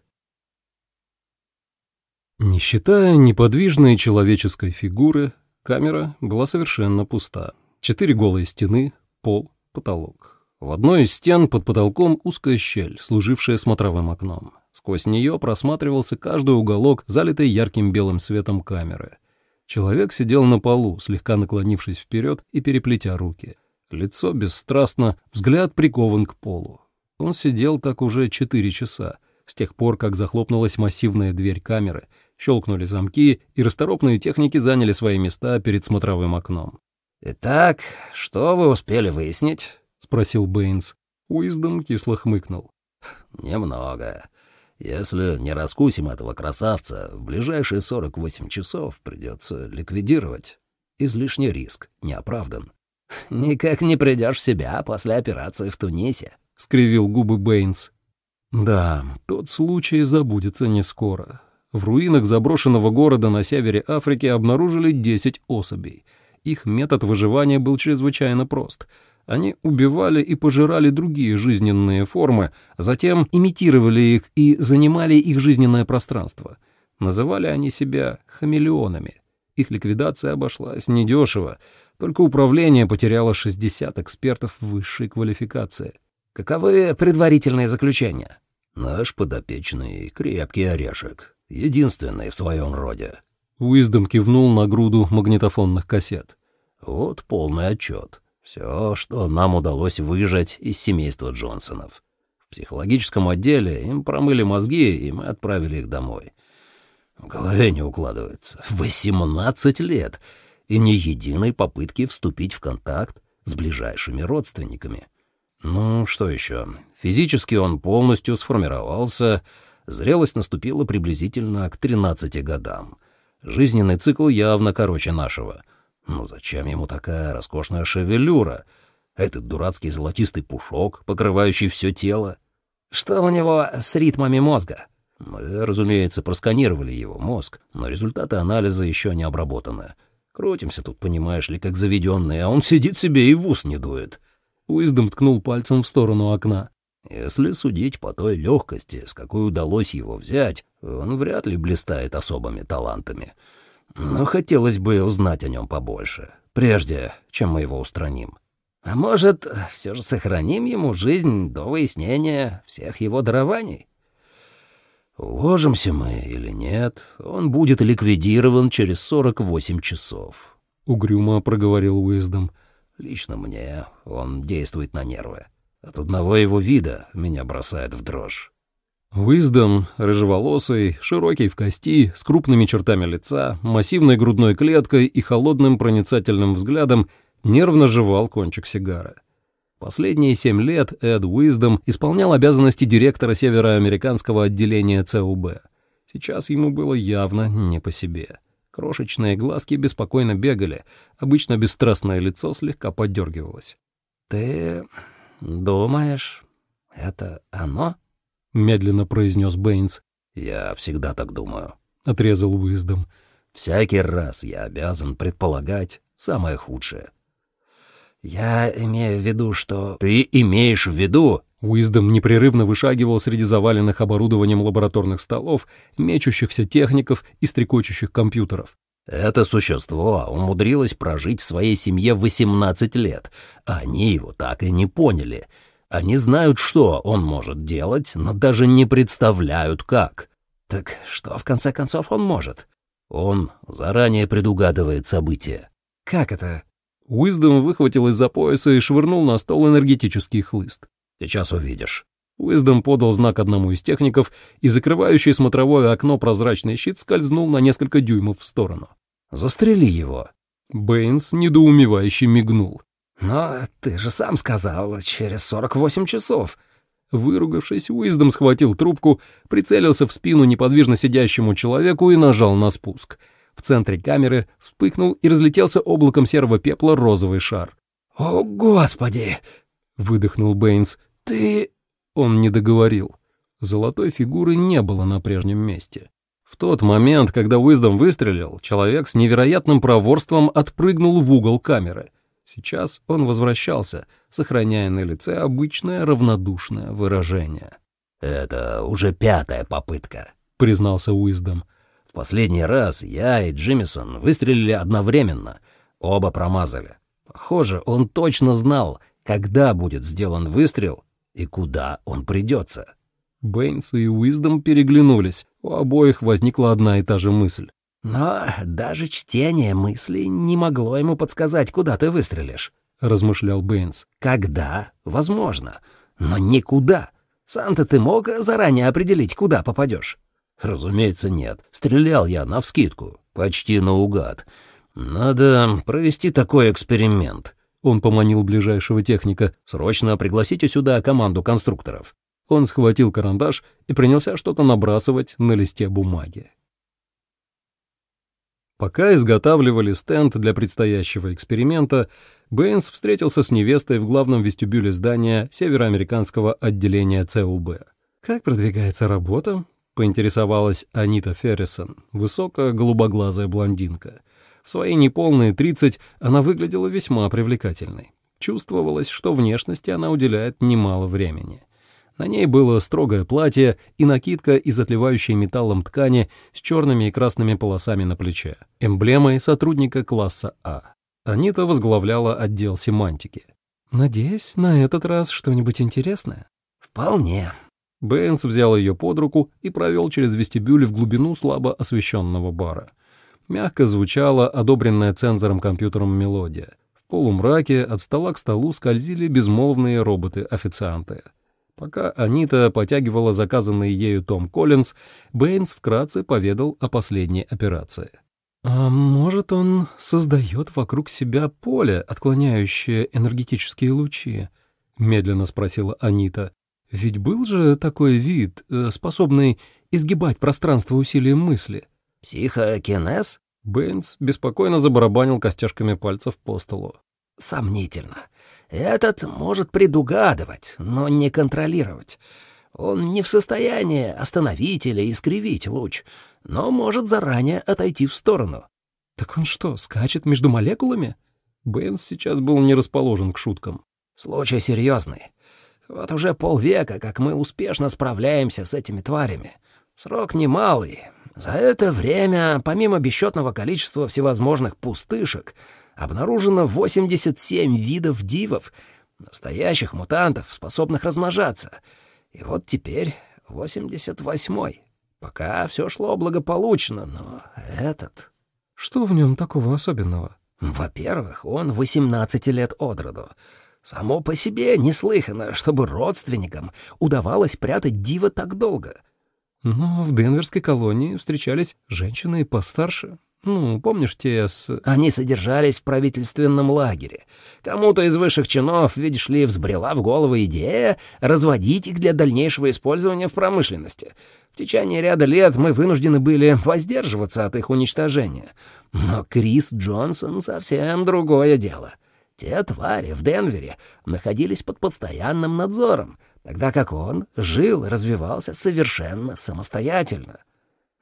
Не считая неподвижной человеческой фигуры, камера была совершенно пуста. Четыре голые стены, пол, потолок. В одной из стен под потолком узкая щель, служившая смотровым окном. Сквозь нее просматривался каждый уголок, залитый ярким белым светом камеры. Человек сидел на полу, слегка наклонившись вперед и переплетя руки. Лицо бесстрастно, взгляд прикован к полу. Он сидел так уже четыре часа, с тех пор, как захлопнулась массивная дверь камеры, щелкнули замки, и расторопные техники заняли свои места перед смотровым окном. «Итак, что вы успели выяснить?» — спросил Бэйнс. Уиздом кисло хмыкнул. «Немного. Если не раскусим этого красавца, в ближайшие 48 часов придется ликвидировать. Излишний риск не оправдан». «Никак не придешь в себя после операции в Тунисе», — скривил губы Бэйнс. «Да, тот случай забудется не скоро. В руинах заброшенного города на севере Африки обнаружили 10 особей. Их метод выживания был чрезвычайно прост. Они убивали и пожирали другие жизненные формы, затем имитировали их и занимали их жизненное пространство. Называли они себя хамелеонами. Их ликвидация обошлась недешево, только управление потеряло 60 экспертов высшей квалификации. Каковы предварительные заключения? Наш подопечный — крепкий орешек, единственный в своем роде. Уиздом кивнул на груду магнитофонных кассет. Вот полный отчет. Все, что нам удалось выжать из семейства Джонсонов. В психологическом отделе им промыли мозги, и мы отправили их домой. В голове не укладывается. Восемнадцать лет! И ни единой попытки вступить в контакт с ближайшими родственниками. Ну, что еще? Физически он полностью сформировался, зрелость наступила приблизительно к 13 годам. Жизненный цикл явно короче нашего. Но зачем ему такая роскошная шевелюра? Этот дурацкий золотистый пушок, покрывающий все тело? Что у него с ритмами мозга? Мы, разумеется, просканировали его мозг, но результаты анализа еще не обработаны. Крутимся тут, понимаешь ли, как заведенные, а он сидит себе и в ус не дует. Уиздом ткнул пальцем в сторону окна. Если судить по той легкости, с какой удалось его взять, он вряд ли блистает особыми талантами. Но хотелось бы узнать о нем побольше, прежде чем мы его устраним. А может, все же сохраним ему жизнь до выяснения всех его дарований? Уложимся мы или нет, он будет ликвидирован через 48 часов. Угрюмо проговорил Уиздом. Лично мне он действует на нервы. От одного его вида меня бросает в дрожь. Уиздом, рыжеволосый, широкий в кости, с крупными чертами лица, массивной грудной клеткой и холодным проницательным взглядом, нервно жевал кончик сигары. Последние семь лет Эд Уиздом исполнял обязанности директора североамериканского отделения ЦУБ. Сейчас ему было явно не по себе. Крошечные глазки беспокойно бегали, обычно бесстрастное лицо слегка подергивалось. «Ты думаешь, это оно?» — медленно произнес Бэйнс. «Я всегда так думаю», — отрезал Уиздом. «Всякий раз я обязан предполагать самое худшее». «Я имею в виду, что...» «Ты имеешь в виду...» Уиздом непрерывно вышагивал среди заваленных оборудованием лабораторных столов, мечущихся техников и стрекочущих компьютеров. Это существо умудрилось прожить в своей семье 18 лет, а они его так и не поняли. Они знают, что он может делать, но даже не представляют, как. Так что, в конце концов, он может? Он заранее предугадывает события. Как это? Уиздом выхватил из-за пояса и швырнул на стол энергетический хлыст. Сейчас увидишь. Уиздом подал знак одному из техников, и закрывающий смотровое окно прозрачный щит скользнул на несколько дюймов в сторону. «Застрели его!» Бэйнс недоумевающе мигнул. «Но ты же сам сказал, через 48 часов». Выругавшись, Уиздом схватил трубку, прицелился в спину неподвижно сидящему человеку и нажал на спуск. В центре камеры вспыхнул и разлетелся облаком серого пепла розовый шар. «О, Господи!» — выдохнул Бэйнс. «Ты...» Он не договорил. Золотой фигуры не было на прежнем месте. В тот момент, когда Уиздом выстрелил, человек с невероятным проворством отпрыгнул в угол камеры — Сейчас он возвращался, сохраняя на лице обычное равнодушное выражение. «Это уже пятая попытка», — признался Уиздом. «В последний раз я и Джимисон выстрелили одновременно. Оба промазали. Похоже, он точно знал, когда будет сделан выстрел и куда он придется. Бэйнс и Уиздом переглянулись. У обоих возникла одна и та же мысль. «Но даже чтение мыслей не могло ему подсказать, куда ты выстрелишь», — размышлял Бэйнс. «Когда? Возможно. Но не куда. Сам-то ты мог заранее определить, куда попадешь?» «Разумеется, нет. Стрелял я навскидку, почти наугад. Надо провести такой эксперимент». Он поманил ближайшего техника. «Срочно пригласите сюда команду конструкторов». Он схватил карандаш и принялся что-то набрасывать на листе бумаги. Пока изготавливали стенд для предстоящего эксперимента, Бэйнс встретился с невестой в главном вестибюле здания североамериканского отделения ЦУБ. «Как продвигается работа?» — поинтересовалась Анита Феррисон, высокая голубоглазая блондинка. В свои неполные тридцать она выглядела весьма привлекательной. Чувствовалось, что внешности она уделяет немало времени. На ней было строгое платье и накидка из отливающей металлом ткани с черными и красными полосами на плече, эмблемой сотрудника класса А. Анита возглавляла отдел семантики. «Надеюсь, на этот раз что-нибудь интересное?» «Вполне». Бэйнс взял ее под руку и провел через вестибюль в глубину слабо освещенного бара. Мягко звучала одобренная цензором компьютером мелодия. В полумраке от стола к столу скользили безмолвные роботы-официанты. Пока Анита потягивала заказанный ею Том Коллинз, Бэйнс вкратце поведал о последней операции. «А может, он создает вокруг себя поле, отклоняющее энергетические лучи?» — медленно спросила Анита. «Ведь был же такой вид, э, способный изгибать пространство усилием мысли?» «Психокинез?» Бэйнс беспокойно забарабанил костяшками пальцев по столу. «Сомнительно. Этот может предугадывать, но не контролировать. Он не в состоянии остановить или искривить луч, но может заранее отойти в сторону. Так он что, скачет между молекулами? Бенс сейчас был не расположен к шуткам. Случай серьезный. Вот уже полвека, как мы успешно справляемся с этими тварями. Срок немалый. За это время, помимо бесчетного количества всевозможных пустышек, обнаружено 87 видов дивов, настоящих мутантов, способных размножаться. И вот теперь 88-й. Пока все шло благополучно, но этот... Что в нем такого особенного? Во-первых, он 18 лет от роду. Само по себе неслыханно, чтобы родственникам удавалось прятать дива так долго. Но в Денверской колонии встречались женщины постарше, ну, помнишь те с... Они содержались в правительственном лагере. Кому-то из высших чинов, видишь ли, взбрела в голову идея разводить их для дальнейшего использования в промышленности. В течение ряда лет мы вынуждены были воздерживаться от их уничтожения. Но Крис Джонсон совсем другое дело. Те твари в Денвере находились под постоянным надзором, тогда как он жил и развивался совершенно самостоятельно.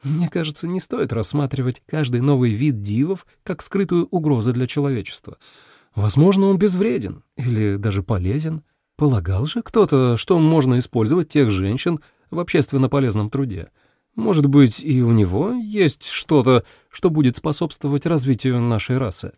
Мне кажется, не стоит рассматривать каждый новый вид дивов как скрытую угрозу для человечества. Возможно, он безвреден или даже полезен. Полагал же кто-то, что можно использовать тех женщин в общественно полезном труде. Может быть, и у него есть что-то, что будет способствовать развитию нашей расы.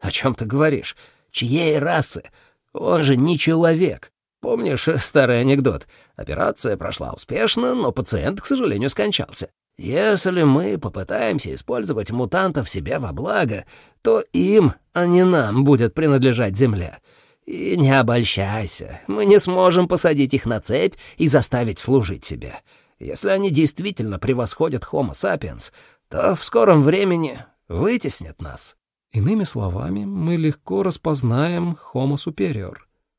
О чем ты говоришь? Чьей расы? Он же не человек. Помнишь старый анекдот? Операция прошла успешно, но пациент, к сожалению, скончался. Если мы попытаемся использовать мутантов себе во благо, то им, а не нам, будет принадлежать Земля. И не обольщайся, мы не сможем посадить их на цепь и заставить служить себе. Если они действительно превосходят Homo sapiens, то в скором времени вытеснят нас. Иными словами, мы легко распознаем Homo superior.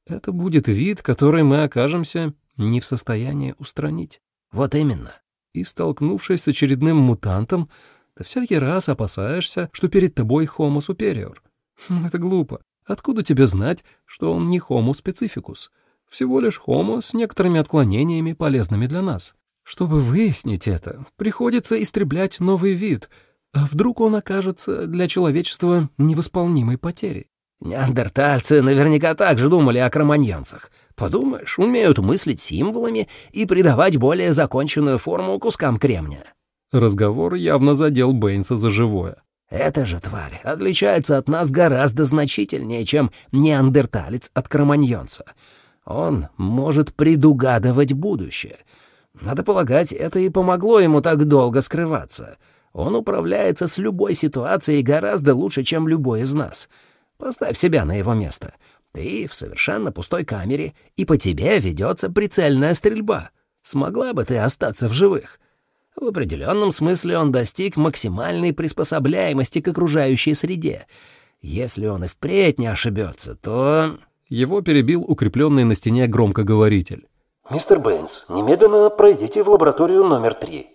Это будет вид, который мы окажемся не в состоянии устранить. Вот именно и, столкнувшись с очередным мутантом, ты всякий раз опасаешься, что перед тобой Homo superior. Хм, это глупо. Откуда тебе знать, что он не Homo specificus? Всего лишь Homo с некоторыми отклонениями, полезными для нас. Чтобы выяснить это, приходится истреблять новый вид, а вдруг он окажется для человечества невосполнимой потерей. Неандертальцы наверняка так же думали о кроманьонцах. Подумаешь, умеют мыслить символами и придавать более законченную форму кускам кремния. Разговор явно задел Бэйнса за живое. Эта же тварь отличается от нас гораздо значительнее, чем неандерталец от кроманьонца. Он может предугадывать будущее. Надо полагать, это и помогло ему так долго скрываться. Он управляется с любой ситуацией гораздо лучше, чем любой из нас. Поставь себя на его место. Ты в совершенно пустой камере, и по тебе ведется прицельная стрельба. Смогла бы ты остаться в живых?» В определенном смысле он достиг максимальной приспособляемости к окружающей среде. Если он и впредь не ошибется, то... Его перебил укрепленный на стене громкоговоритель. «Мистер Бэйнс, немедленно пройдите в лабораторию номер три».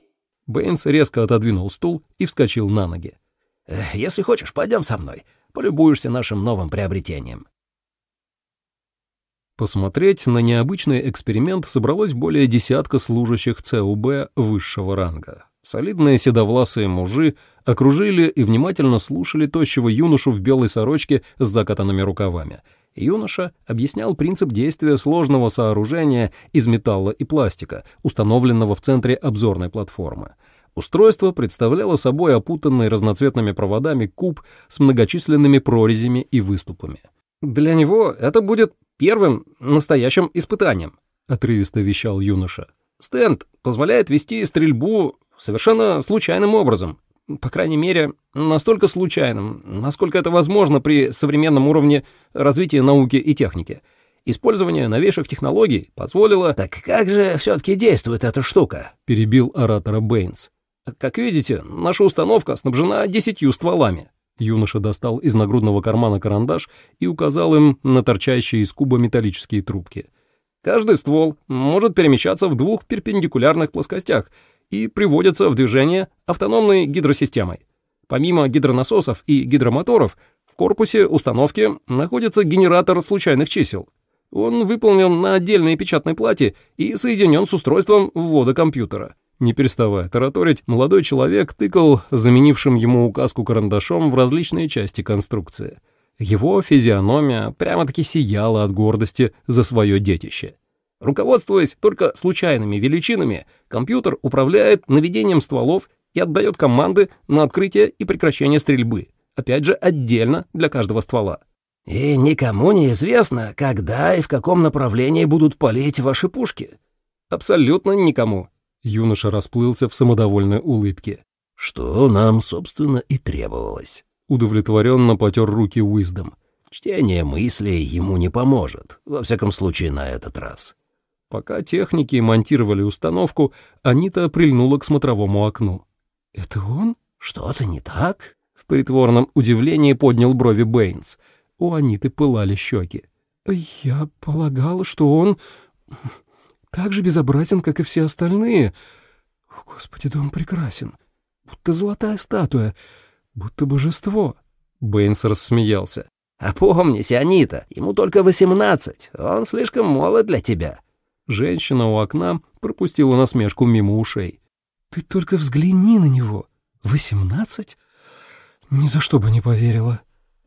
Бэйнс резко отодвинул стул и вскочил на ноги. «Если хочешь, пойдем со мной. Полюбуешься нашим новым приобретением». Посмотреть на необычный эксперимент собралось более десятка служащих ЦУБ высшего ранга. Солидные седовласые мужи окружили и внимательно слушали тощего юношу в белой сорочке с закатанными рукавами. Юноша объяснял принцип действия сложного сооружения из металла и пластика, установленного в центре обзорной платформы. Устройство представляло собой опутанный разноцветными проводами куб с многочисленными прорезями и выступами. «Для него это будет первым настоящим испытанием», — отрывисто вещал юноша. «Стенд позволяет вести стрельбу совершенно случайным образом. По крайней мере, настолько случайным, насколько это возможно при современном уровне развития науки и техники. Использование новейших технологий позволило... «Так как же все-таки действует эта штука?» — перебил оратора Бэйнс. «Как видите, наша установка снабжена десятью стволами. Юноша достал из нагрудного кармана карандаш и указал им на торчащие из куба металлические трубки. Каждый ствол может перемещаться в двух перпендикулярных плоскостях и приводится в движение автономной гидросистемой. Помимо гидронасосов и гидромоторов, в корпусе установки находится генератор случайных чисел. Он выполнен на отдельной печатной плате и соединен с устройством ввода компьютера. Не переставая тараторить, молодой человек тыкал заменившим ему указку карандашом в различные части конструкции. Его физиономия прямо-таки сияла от гордости за свое детище. Руководствуясь только случайными величинами, компьютер управляет наведением стволов и отдает команды на открытие и прекращение стрельбы, опять же отдельно для каждого ствола. «И никому не известно, когда и в каком направлении будут палить ваши пушки?» «Абсолютно никому», Юноша расплылся в самодовольной улыбке. «Что нам, собственно, и требовалось». Удовлетворенно потер руки Уиздом. «Чтение мыслей ему не поможет, во всяком случае на этот раз». Пока техники монтировали установку, Анита прильнула к смотровому окну. «Это он? Что-то не так?» В притворном удивлении поднял брови Бэйнс. У Аниты пылали щеки. «Я полагал, что он так же безобразен, как и все остальные. О, Господи, да он прекрасен. Будто золотая статуя, будто божество». Бэйнс рассмеялся. «Опомнись, Анита, ему только восемнадцать, он слишком молод для тебя». Женщина у окна пропустила насмешку мимо ушей. «Ты только взгляни на него. Восемнадцать? Ни за что бы не поверила».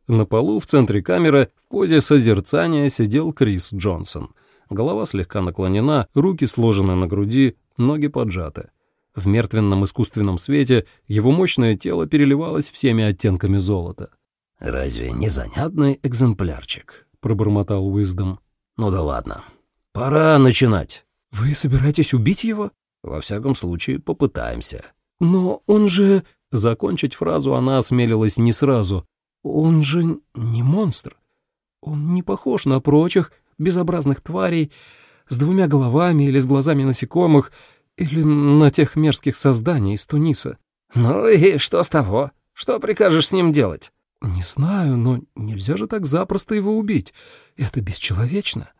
На полу в центре камеры в позе созерцания сидел Крис Джонсон — Голова слегка наклонена, руки сложены на груди, ноги поджаты. В мертвенном искусственном свете его мощное тело переливалось всеми оттенками золота. «Разве не занятный экземплярчик?» — пробормотал Уиздом. «Ну да ладно. Пора начинать». «Вы собираетесь убить его?» «Во всяком случае, попытаемся». «Но он же...» Закончить фразу она осмелилась не сразу. «Он же не монстр. Он не похож на прочих безобразных тварей с двумя головами или с глазами насекомых, или на тех мерзких созданий из Туниса. «Ну и что с того? Что прикажешь с ним делать?» «Не знаю, но нельзя же так запросто его убить. Это бесчеловечно».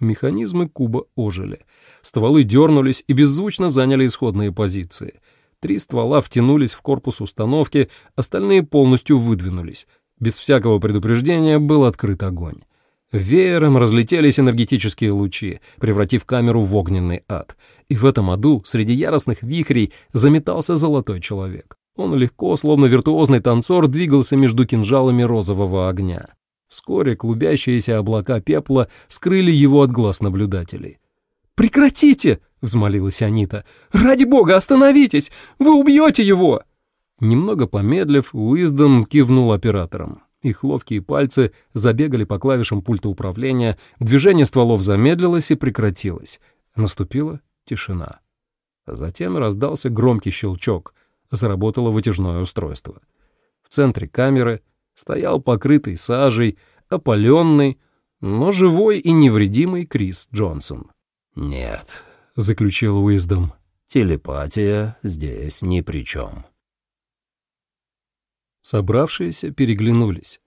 Механизмы куба ожили. Стволы дернулись и беззвучно заняли исходные позиции. Три ствола втянулись в корпус установки, остальные полностью выдвинулись. Без всякого предупреждения был открыт огонь. Веером разлетелись энергетические лучи, превратив камеру в огненный ад. И в этом аду, среди яростных вихрей, заметался золотой человек. Он легко, словно виртуозный танцор, двигался между кинжалами розового огня. Вскоре клубящиеся облака пепла скрыли его от глаз наблюдателей. «Прекратите!» — взмолилась Анита. «Ради бога, остановитесь! Вы убьете его!» Немного помедлив, Уиздом кивнул оператором. Их ловкие пальцы забегали по клавишам пульта управления, движение стволов замедлилось и прекратилось. Наступила тишина. Затем раздался громкий щелчок. Заработало вытяжное устройство. В центре камеры стоял покрытый сажей, опаленный, но живой и невредимый Крис Джонсон. «Нет», — заключил Уиздом, — «телепатия здесь ни при чем». Собравшиеся переглянулись.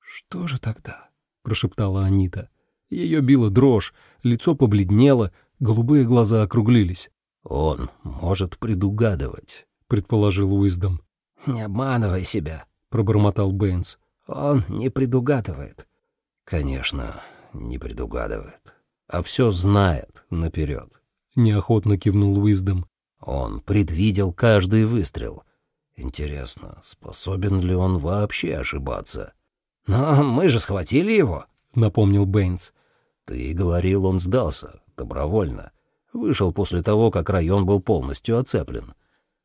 «Что же тогда?» — прошептала Анита. Ее била дрожь, лицо побледнело, голубые глаза округлились. «Он может предугадывать», — предположил Уиздом. «Не обманывай себя», — пробормотал Бэйнс. «Он не предугадывает». «Конечно, не предугадывает, а все знает наперед», — неохотно кивнул Уиздом. «Он предвидел каждый выстрел, Интересно, способен ли он вообще ошибаться? «Но мы же схватили его», — напомнил Бэйнс. «Ты говорил, он сдался, добровольно. Вышел после того, как район был полностью оцеплен».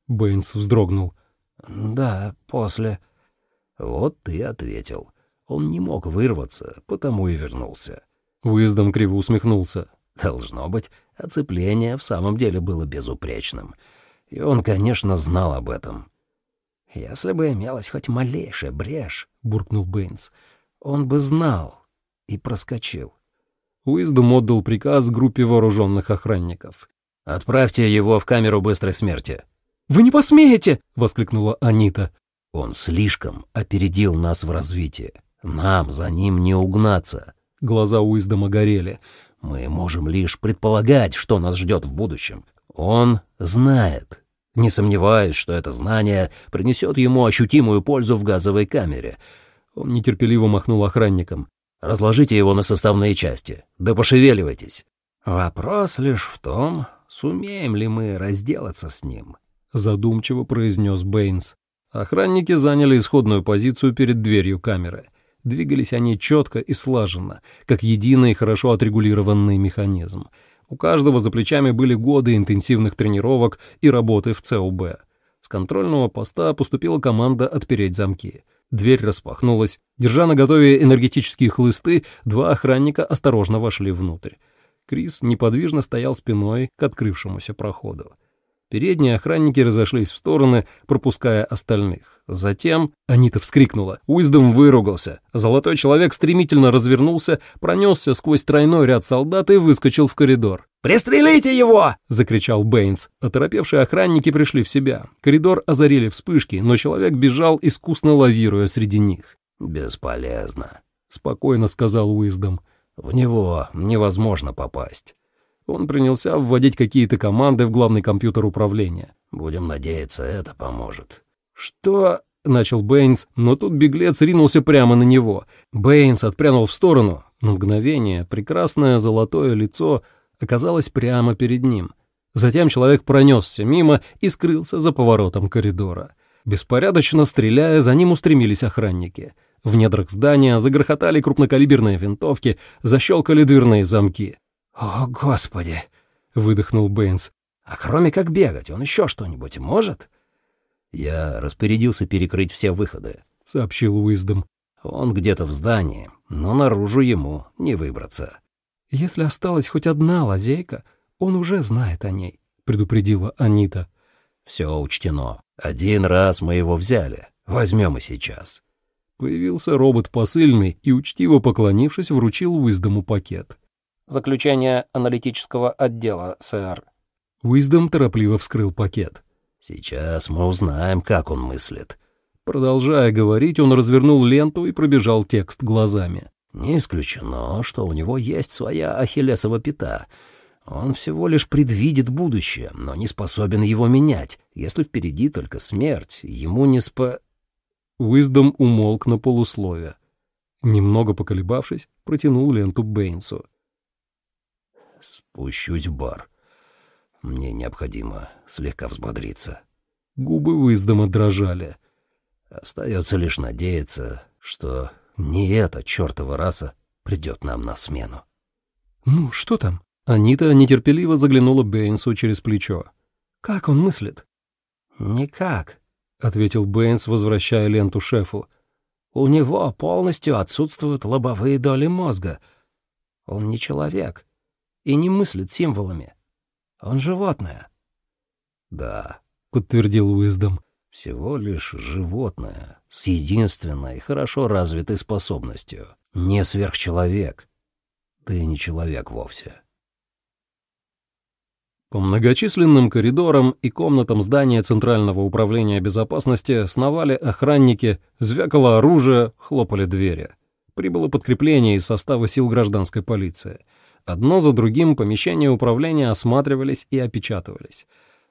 Бэйнс вздрогнул. «Да, после». «Вот ты ответил. Он не мог вырваться, потому и вернулся». Уиздом криво усмехнулся. «Должно быть, оцепление в самом деле было безупречным. И он, конечно, знал об этом. «Если бы имелась хоть малейшая брешь», — буркнул Бэйнс, — «он бы знал и проскочил». Уиздом отдал приказ группе вооруженных охранников. «Отправьте его в камеру быстрой смерти». «Вы не посмеете!» — воскликнула Анита. «Он слишком опередил нас в развитии. Нам за ним не угнаться». Глаза Уиздома горели. «Мы можем лишь предполагать, что нас ждет в будущем. Он знает, не сомневаюсь, что это знание принесет ему ощутимую пользу в газовой камере. Он нетерпеливо махнул охранникам. «Разложите его на составные части. Да пошевеливайтесь». «Вопрос лишь в том, сумеем ли мы разделаться с ним», — задумчиво произнес Бэйнс. Охранники заняли исходную позицию перед дверью камеры. Двигались они четко и слаженно, как единый хорошо отрегулированный механизм — у каждого за плечами были годы интенсивных тренировок и работы в ЦУБ. С контрольного поста поступила команда отпереть замки. Дверь распахнулась. Держа на готове энергетические хлысты, два охранника осторожно вошли внутрь. Крис неподвижно стоял спиной к открывшемуся проходу. Передние охранники разошлись в стороны, пропуская остальных. Затем Анита вскрикнула. Уиздом выругался. Золотой человек стремительно развернулся, пронесся сквозь тройной ряд солдат и выскочил в коридор. «Пристрелите его!» — закричал Бэйнс. Оторопевшие охранники пришли в себя. Коридор озарили вспышки, но человек бежал, искусно лавируя среди них. «Бесполезно», — спокойно сказал Уиздом. «В него невозможно попасть». Он принялся вводить какие-то команды в главный компьютер управления. «Будем надеяться, это поможет». «Что?» — начал Бэйнс, но тут беглец ринулся прямо на него. Бэйнс отпрянул в сторону. На мгновение прекрасное золотое лицо оказалось прямо перед ним. Затем человек пронесся мимо и скрылся за поворотом коридора. Беспорядочно стреляя, за ним устремились охранники. В недрах здания загрохотали крупнокалиберные винтовки, защелкали дверные замки. «О, Господи!» — выдохнул Бэйнс. «А кроме как бегать, он еще что-нибудь может?» «Я распорядился перекрыть все выходы», — сообщил Уиздом. «Он где-то в здании, но наружу ему не выбраться». «Если осталась хоть одна лазейка, он уже знает о ней», — предупредила Анита. «Все учтено. Один раз мы его взяли. Возьмем и сейчас». Появился робот посыльный и, учтиво поклонившись, вручил Уиздому пакет. Заключение аналитического отдела, сэр». Уиздом торопливо вскрыл пакет. «Сейчас мы узнаем, как он мыслит». Продолжая говорить, он развернул ленту и пробежал текст глазами. «Не исключено, что у него есть своя ахиллесова пята. Он всего лишь предвидит будущее, но не способен его менять. Если впереди только смерть, ему не спо...» Уиздом умолк на полуслове. Немного поколебавшись, протянул ленту Бэйнсу. Спущусь в бар. Мне необходимо слегка взбодриться. Губы Уиздома дрожали. Остается лишь надеяться, что не эта чертова раса придет нам на смену. «Ну, что там?» Анита нетерпеливо заглянула Бэйнсу через плечо. «Как он мыслит?» «Никак», — ответил Бэйнс, возвращая ленту шефу. «У него полностью отсутствуют лобовые доли мозга. Он не человек и не мыслит символами. Он животное». «Да», — подтвердил Уиздом. «Всего лишь животное с единственной хорошо развитой способностью. Не сверхчеловек. Ты не человек вовсе». По многочисленным коридорам и комнатам здания Центрального управления безопасности сновали охранники, звякало оружие, хлопали двери. Прибыло подкрепление из состава сил гражданской полиции. Одно за другим помещения управления осматривались и опечатывались.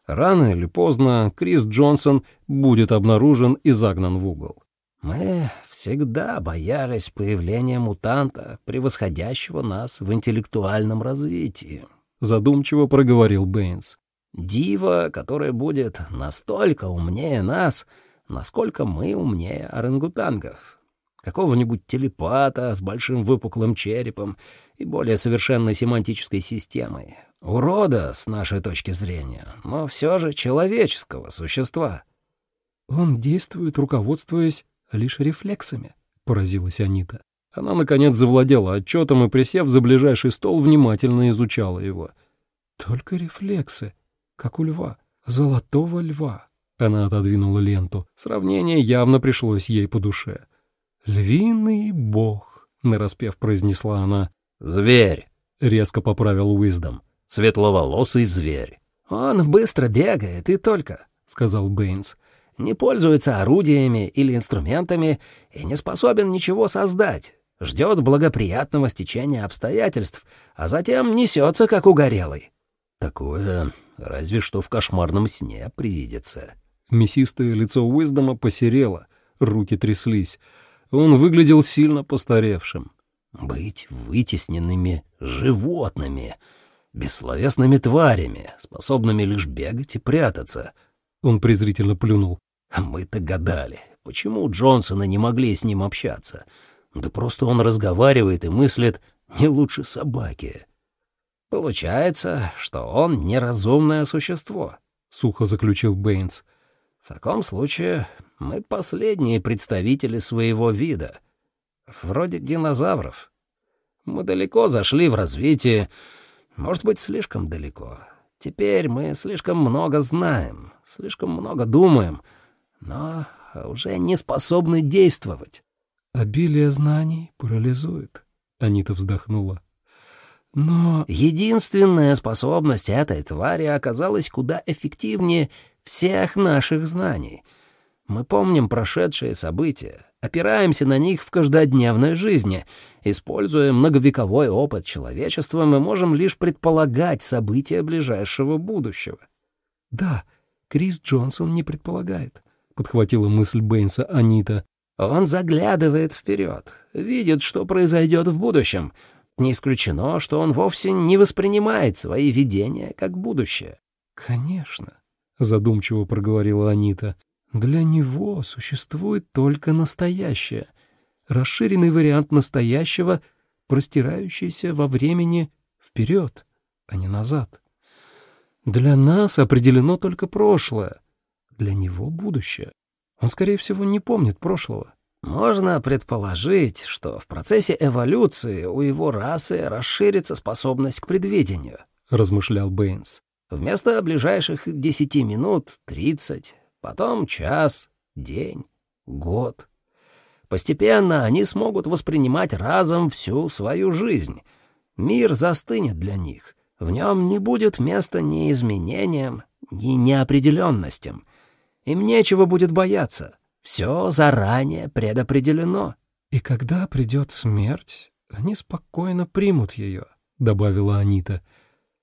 Рано или поздно Крис Джонсон будет обнаружен и загнан в угол. «Мы всегда боялись появления мутанта, превосходящего нас в интеллектуальном развитии», задумчиво проговорил Бэйнс. «Дива, которая будет настолько умнее нас, насколько мы умнее орангутангов. Какого-нибудь телепата с большим выпуклым черепом и более совершенной семантической системой. Урода, с нашей точки зрения, но все же человеческого существа». «Он действует, руководствуясь лишь рефлексами», — поразилась Анита. Она, наконец, завладела отчетом и, присев за ближайший стол, внимательно изучала его. «Только рефлексы, как у льва, золотого льва». Она отодвинула ленту. Сравнение явно пришлось ей по душе. «Львиный бог», — нараспев произнесла она. «Зверь», — резко поправил Уиздом. «Светловолосый зверь». «Он быстро бегает и только», — сказал Бэйнс не пользуется орудиями или инструментами и не способен ничего создать ждет благоприятного стечения обстоятельств, а затем несется, как угорелый. Такое разве что в кошмарном сне привидится. Мясистое лицо Уиздома посерело, руки тряслись. Он выглядел сильно постаревшим. Быть вытесненными животными, бессловесными тварями, способными лишь бегать и прятаться. Он презрительно плюнул. Мы-то гадали, почему Джонсона не могли с ним общаться — да просто он разговаривает и мыслит не лучше собаки. Получается, что он неразумное существо, сухо заключил Бэйнс. В таком случае мы последние представители своего вида, вроде динозавров. Мы далеко зашли в развитии, может быть, слишком далеко. Теперь мы слишком много знаем, слишком много думаем, но уже не способны действовать. Обилие знаний парализует. Анита вздохнула. Но... Единственная способность этой твари оказалась куда эффективнее всех наших знаний. Мы помним прошедшие события, опираемся на них в каждодневной жизни. Используя многовековой опыт человечества, мы можем лишь предполагать события ближайшего будущего. «Да, Крис Джонсон не предполагает», — подхватила мысль Бэйнса Анита. Он заглядывает вперед, видит, что произойдет в будущем. Не исключено, что он вовсе не воспринимает свои видения как будущее. «Конечно», — задумчиво проговорила Анита, — «для него существует только настоящее, расширенный вариант настоящего, простирающийся во времени вперед, а не назад. Для нас определено только прошлое, для него будущее. Он, скорее всего, не помнит прошлого. Можно предположить, что в процессе эволюции у его расы расширится способность к предвидению, размышлял Бэйнс. Вместо ближайших десяти минут — тридцать, потом час, день, год. Постепенно они смогут воспринимать разом всю свою жизнь. Мир застынет для них. В нем не будет места ни изменениям, ни неопределенностям — им нечего будет бояться. Все заранее предопределено. И когда придет смерть, они спокойно примут ее, добавила Анита.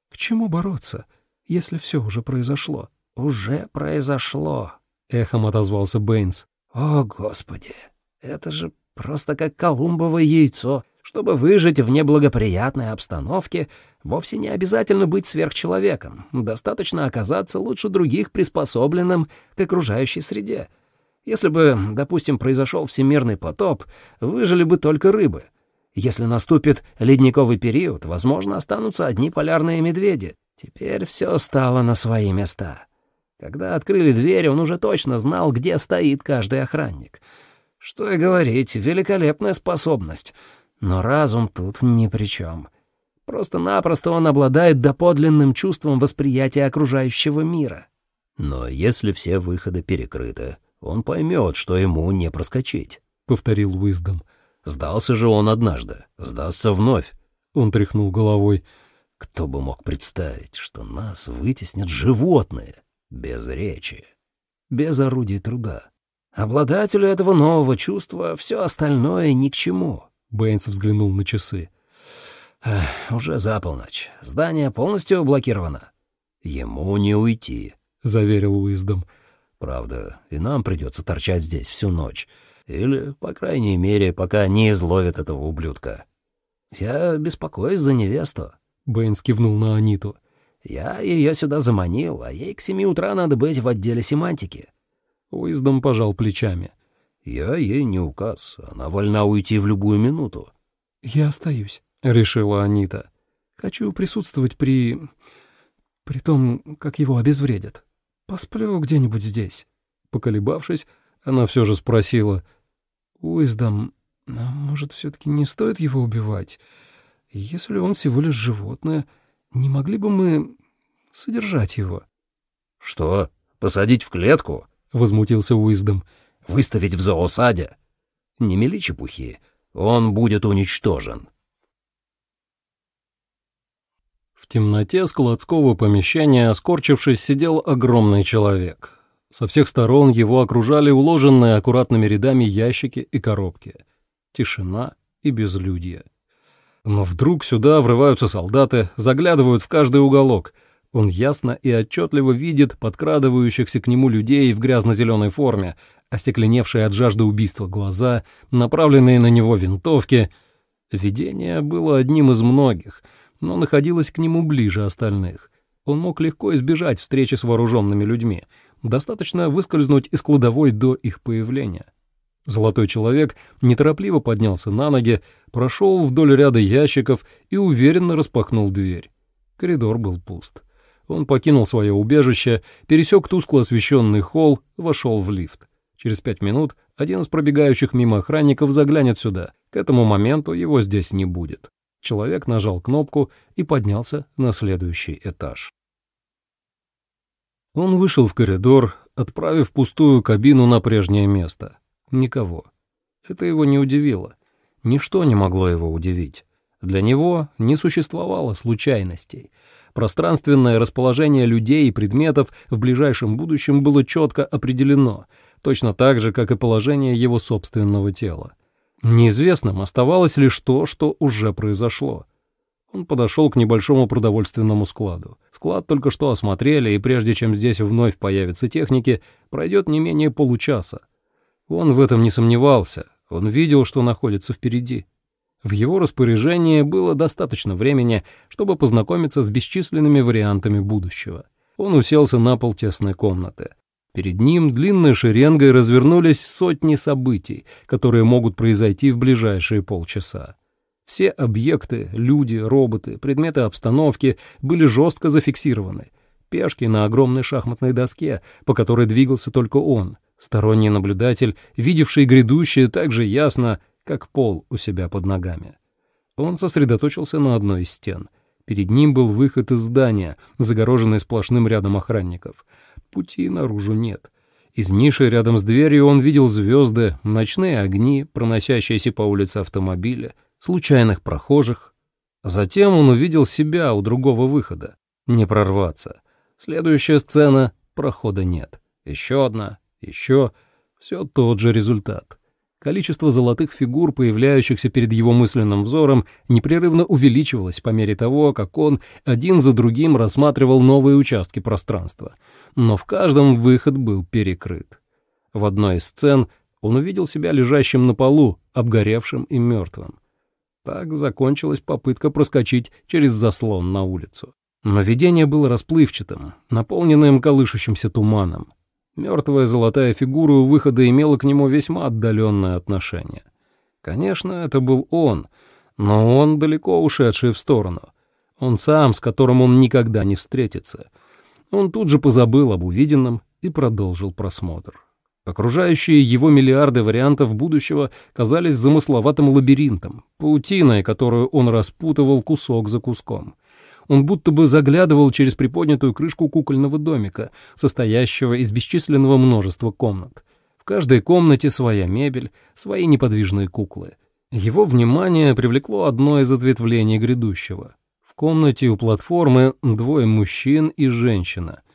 К чему бороться, если все уже произошло? Уже произошло, эхом отозвался Бэйнс. О, Господи, это же просто как колумбово яйцо. Чтобы выжить в неблагоприятной обстановке, вовсе не обязательно быть сверхчеловеком. Достаточно оказаться лучше других приспособленным к окружающей среде. Если бы, допустим, произошел всемирный потоп, выжили бы только рыбы. Если наступит ледниковый период, возможно, останутся одни полярные медведи. Теперь все стало на свои места. Когда открыли дверь, он уже точно знал, где стоит каждый охранник. Что и говорить, великолепная способность. Но разум тут ни при чем. Просто-напросто он обладает доподлинным чувством восприятия окружающего мира. Но если все выходы перекрыты, он поймет, что ему не проскочить, — повторил Уиздом. Сдался же он однажды, сдастся вновь. Он тряхнул головой. Кто бы мог представить, что нас вытеснят животные, без речи, без орудий труда. Обладателю этого нового чувства все остальное ни к чему. Бэйнс взглянул на часы. «Уже за полночь. Здание полностью блокировано». «Ему не уйти», — заверил Уиздом. «Правда, и нам придется торчать здесь всю ночь. Или, по крайней мере, пока не изловят этого ублюдка». «Я беспокоюсь за невесту», — Бэйнс кивнул на Аниту. «Я ее сюда заманил, а ей к семи утра надо быть в отделе семантики». Уиздом пожал плечами. «Я ей не указ. Она вольна уйти в любую минуту». «Я остаюсь», — решила Анита. «Хочу присутствовать при... при том, как его обезвредят. Посплю где-нибудь здесь». Поколебавшись, она все же спросила. «Уиздом, а может, все таки не стоит его убивать? Если он всего лишь животное, не могли бы мы содержать его?» «Что? Посадить в клетку?» — возмутился Уиздом. «Выставить в зоосаде? Не мели чепухи. Он будет уничтожен». В темноте складского помещения, скорчившись, сидел огромный человек. Со всех сторон его окружали уложенные аккуратными рядами ящики и коробки. Тишина и безлюдье. Но вдруг сюда врываются солдаты, заглядывают в каждый уголок. Он ясно и отчетливо видит подкрадывающихся к нему людей в грязно-зеленой форме, остекленевшие от жажды убийства глаза, направленные на него винтовки. Видение было одним из многих, но находилось к нему ближе остальных. Он мог легко избежать встречи с вооруженными людьми. Достаточно выскользнуть из кладовой до их появления. Золотой человек неторопливо поднялся на ноги, прошел вдоль ряда ящиков и уверенно распахнул дверь. Коридор был пуст. Он покинул свое убежище, пересек тускло освещенный холл, вошел в лифт. Через пять минут один из пробегающих мимо охранников заглянет сюда. К этому моменту его здесь не будет. Человек нажал кнопку и поднялся на следующий этаж. Он вышел в коридор, отправив пустую кабину на прежнее место. Никого. Это его не удивило. Ничто не могло его удивить. Для него не существовало случайностей. Пространственное расположение людей и предметов в ближайшем будущем было четко определено, точно так же, как и положение его собственного тела. Неизвестным оставалось лишь то, что уже произошло. Он подошел к небольшому продовольственному складу. Склад только что осмотрели, и прежде чем здесь вновь появятся техники, пройдет не менее получаса. Он в этом не сомневался, он видел, что находится впереди. В его распоряжении было достаточно времени, чтобы познакомиться с бесчисленными вариантами будущего. Он уселся на пол тесной комнаты. Перед ним длинной шеренгой развернулись сотни событий, которые могут произойти в ближайшие полчаса. Все объекты, люди, роботы, предметы обстановки были жестко зафиксированы. Пешки на огромной шахматной доске, по которой двигался только он — Сторонний наблюдатель, видевший грядущее так же ясно, как пол у себя под ногами. Он сосредоточился на одной из стен. Перед ним был выход из здания, загороженный сплошным рядом охранников. Пути наружу нет. Из ниши рядом с дверью он видел звезды, ночные огни, проносящиеся по улице автомобиля, случайных прохожих. Затем он увидел себя у другого выхода. Не прорваться. Следующая сцена — прохода нет. Еще одна, еще все тот же результат. Количество золотых фигур, появляющихся перед его мысленным взором, непрерывно увеличивалось по мере того, как он один за другим рассматривал новые участки пространства. Но в каждом выход был перекрыт. В одной из сцен он увидел себя лежащим на полу, обгоревшим и мертвым. Так закончилась попытка проскочить через заслон на улицу. Но видение было расплывчатым, наполненным колышущимся туманом. Мертвая золотая фигура у выхода имела к нему весьма отдаленное отношение. Конечно, это был он, но он далеко ушедший в сторону. Он сам, с которым он никогда не встретится. Он тут же позабыл об увиденном и продолжил просмотр. Окружающие его миллиарды вариантов будущего казались замысловатым лабиринтом, паутиной, которую он распутывал кусок за куском. Он будто бы заглядывал через приподнятую крышку кукольного домика, состоящего из бесчисленного множества комнат. В каждой комнате своя мебель, свои неподвижные куклы. Его внимание привлекло одно из ответвлений грядущего. В комнате у платформы двое мужчин и женщина —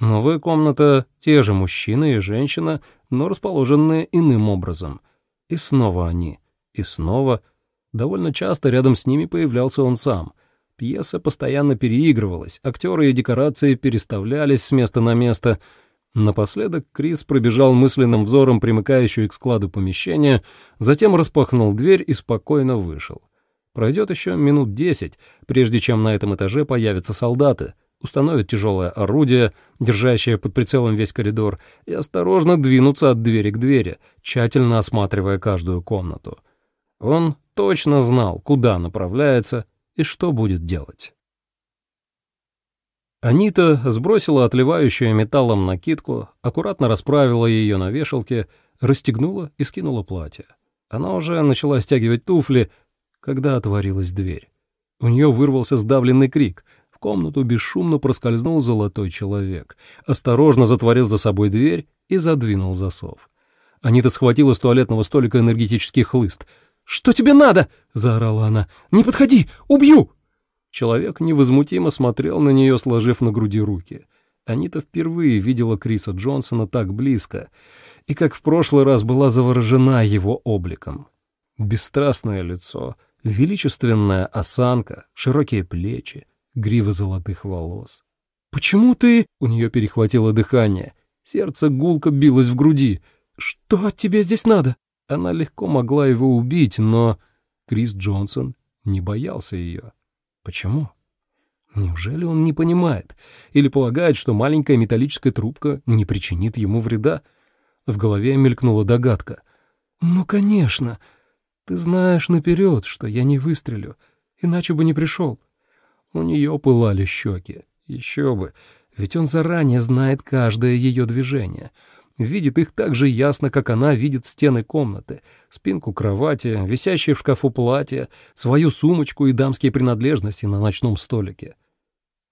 Новая комната — те же мужчина и женщина, но расположенные иным образом. И снова они. И снова. Довольно часто рядом с ними появлялся он сам. Пьеса постоянно переигрывалась, актеры и декорации переставлялись с места на место. Напоследок Крис пробежал мысленным взором примыкающую к складу помещения, затем распахнул дверь и спокойно вышел. Пройдет еще минут десять, прежде чем на этом этаже появятся солдаты — установят тяжелое орудие, держащее под прицелом весь коридор, и осторожно двинутся от двери к двери, тщательно осматривая каждую комнату. Он точно знал, куда направляется и что будет делать. Анита сбросила отливающую металлом накидку, аккуратно расправила ее на вешалке, расстегнула и скинула платье. Она уже начала стягивать туфли, когда отворилась дверь. У нее вырвался сдавленный крик — комнату бесшумно проскользнул золотой человек, осторожно затворил за собой дверь и задвинул засов. Анита схватила с туалетного столика энергетический хлыст. «Что тебе надо?» — заорала она. «Не подходи! Убью!» Человек невозмутимо смотрел на нее, сложив на груди руки. Анита впервые видела Криса Джонсона так близко и, как в прошлый раз, была заворожена его обликом. Бесстрастное лицо, величественная осанка, широкие плечи, грива золотых волос. «Почему ты...» — у нее перехватило дыхание. Сердце гулко билось в груди. «Что от тебя здесь надо?» Она легко могла его убить, но Крис Джонсон не боялся ее. Почему? Неужели он не понимает? Или полагает, что маленькая металлическая трубка не причинит ему вреда? В голове мелькнула догадка. «Ну, конечно. Ты знаешь наперед, что я не выстрелю, иначе бы не пришел. У нее пылали щеки. Еще бы, ведь он заранее знает каждое ее движение. Видит их так же ясно, как она видит стены комнаты, спинку кровати, висящее в шкафу платье, свою сумочку и дамские принадлежности на ночном столике.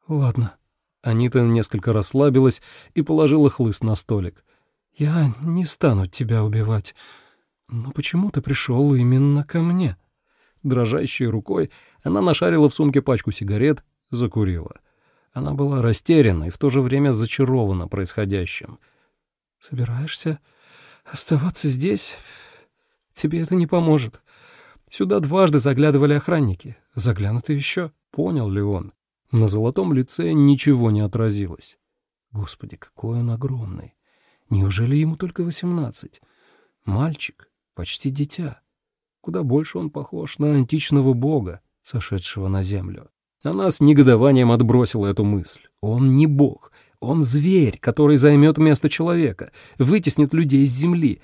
«Ладно». Анита несколько расслабилась и положила хлыст на столик. «Я не стану тебя убивать. Но почему ты пришел именно ко мне?» Дрожащей рукой она нашарила в сумке пачку сигарет, закурила. Она была растеряна и в то же время зачарована происходящим. «Собираешься оставаться здесь? Тебе это не поможет. Сюда дважды заглядывали охранники. Заглянут еще. Понял ли он? На золотом лице ничего не отразилось. Господи, какой он огромный. Неужели ему только восемнадцать? Мальчик, почти дитя. Куда больше он похож на античного бога, сошедшего на землю. Она с негодованием отбросила эту мысль. Он не бог, он зверь, который займет место человека, вытеснит людей из земли.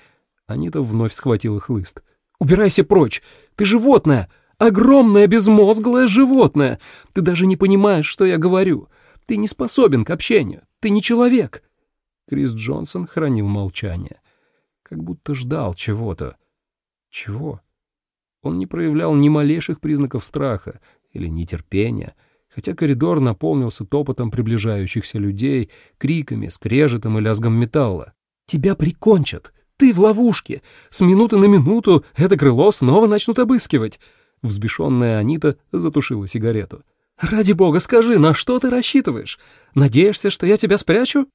Анита вновь схватила хлыст. «Убирайся прочь! Ты животное! Огромное безмозглое животное! Ты даже не понимаешь, что я говорю! Ты не способен к общению! Ты не человек!» Крис Джонсон хранил молчание, как будто ждал чего-то. Чего? Он не проявлял ни малейших признаков страха или нетерпения, хотя коридор наполнился топотом приближающихся людей, криками, скрежетом и лязгом металла. «Тебя прикончат! Ты в ловушке! С минуты на минуту это крыло снова начнут обыскивать!» Взбешенная Анита затушила сигарету. «Ради бога, скажи, на что ты рассчитываешь? Надеешься, что я тебя спрячу?»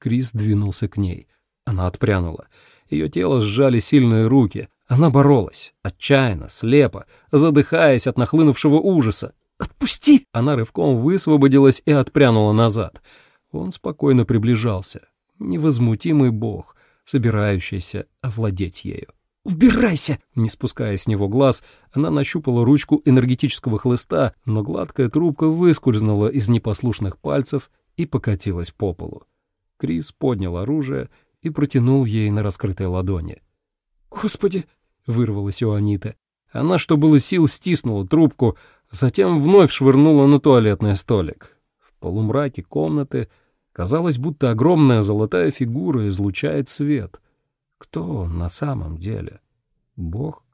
Крис двинулся к ней. Она отпрянула. Ее тело сжали сильные руки. Она боролась, отчаянно, слепо, задыхаясь от нахлынувшего ужаса. «Отпусти!» Она рывком высвободилась и отпрянула назад. Он спокойно приближался. Невозмутимый бог, собирающийся овладеть ею. «Убирайся!» Не спуская с него глаз, она нащупала ручку энергетического хлыста, но гладкая трубка выскользнула из непослушных пальцев и покатилась по полу. Крис поднял оружие и протянул ей на раскрытой ладони. «Господи!» — вырвалась у Аниты. Она, что было сил, стиснула трубку, затем вновь швырнула на туалетный столик. В полумраке комнаты Казалось, будто огромная золотая фигура излучает свет. Кто он на самом деле? Бог?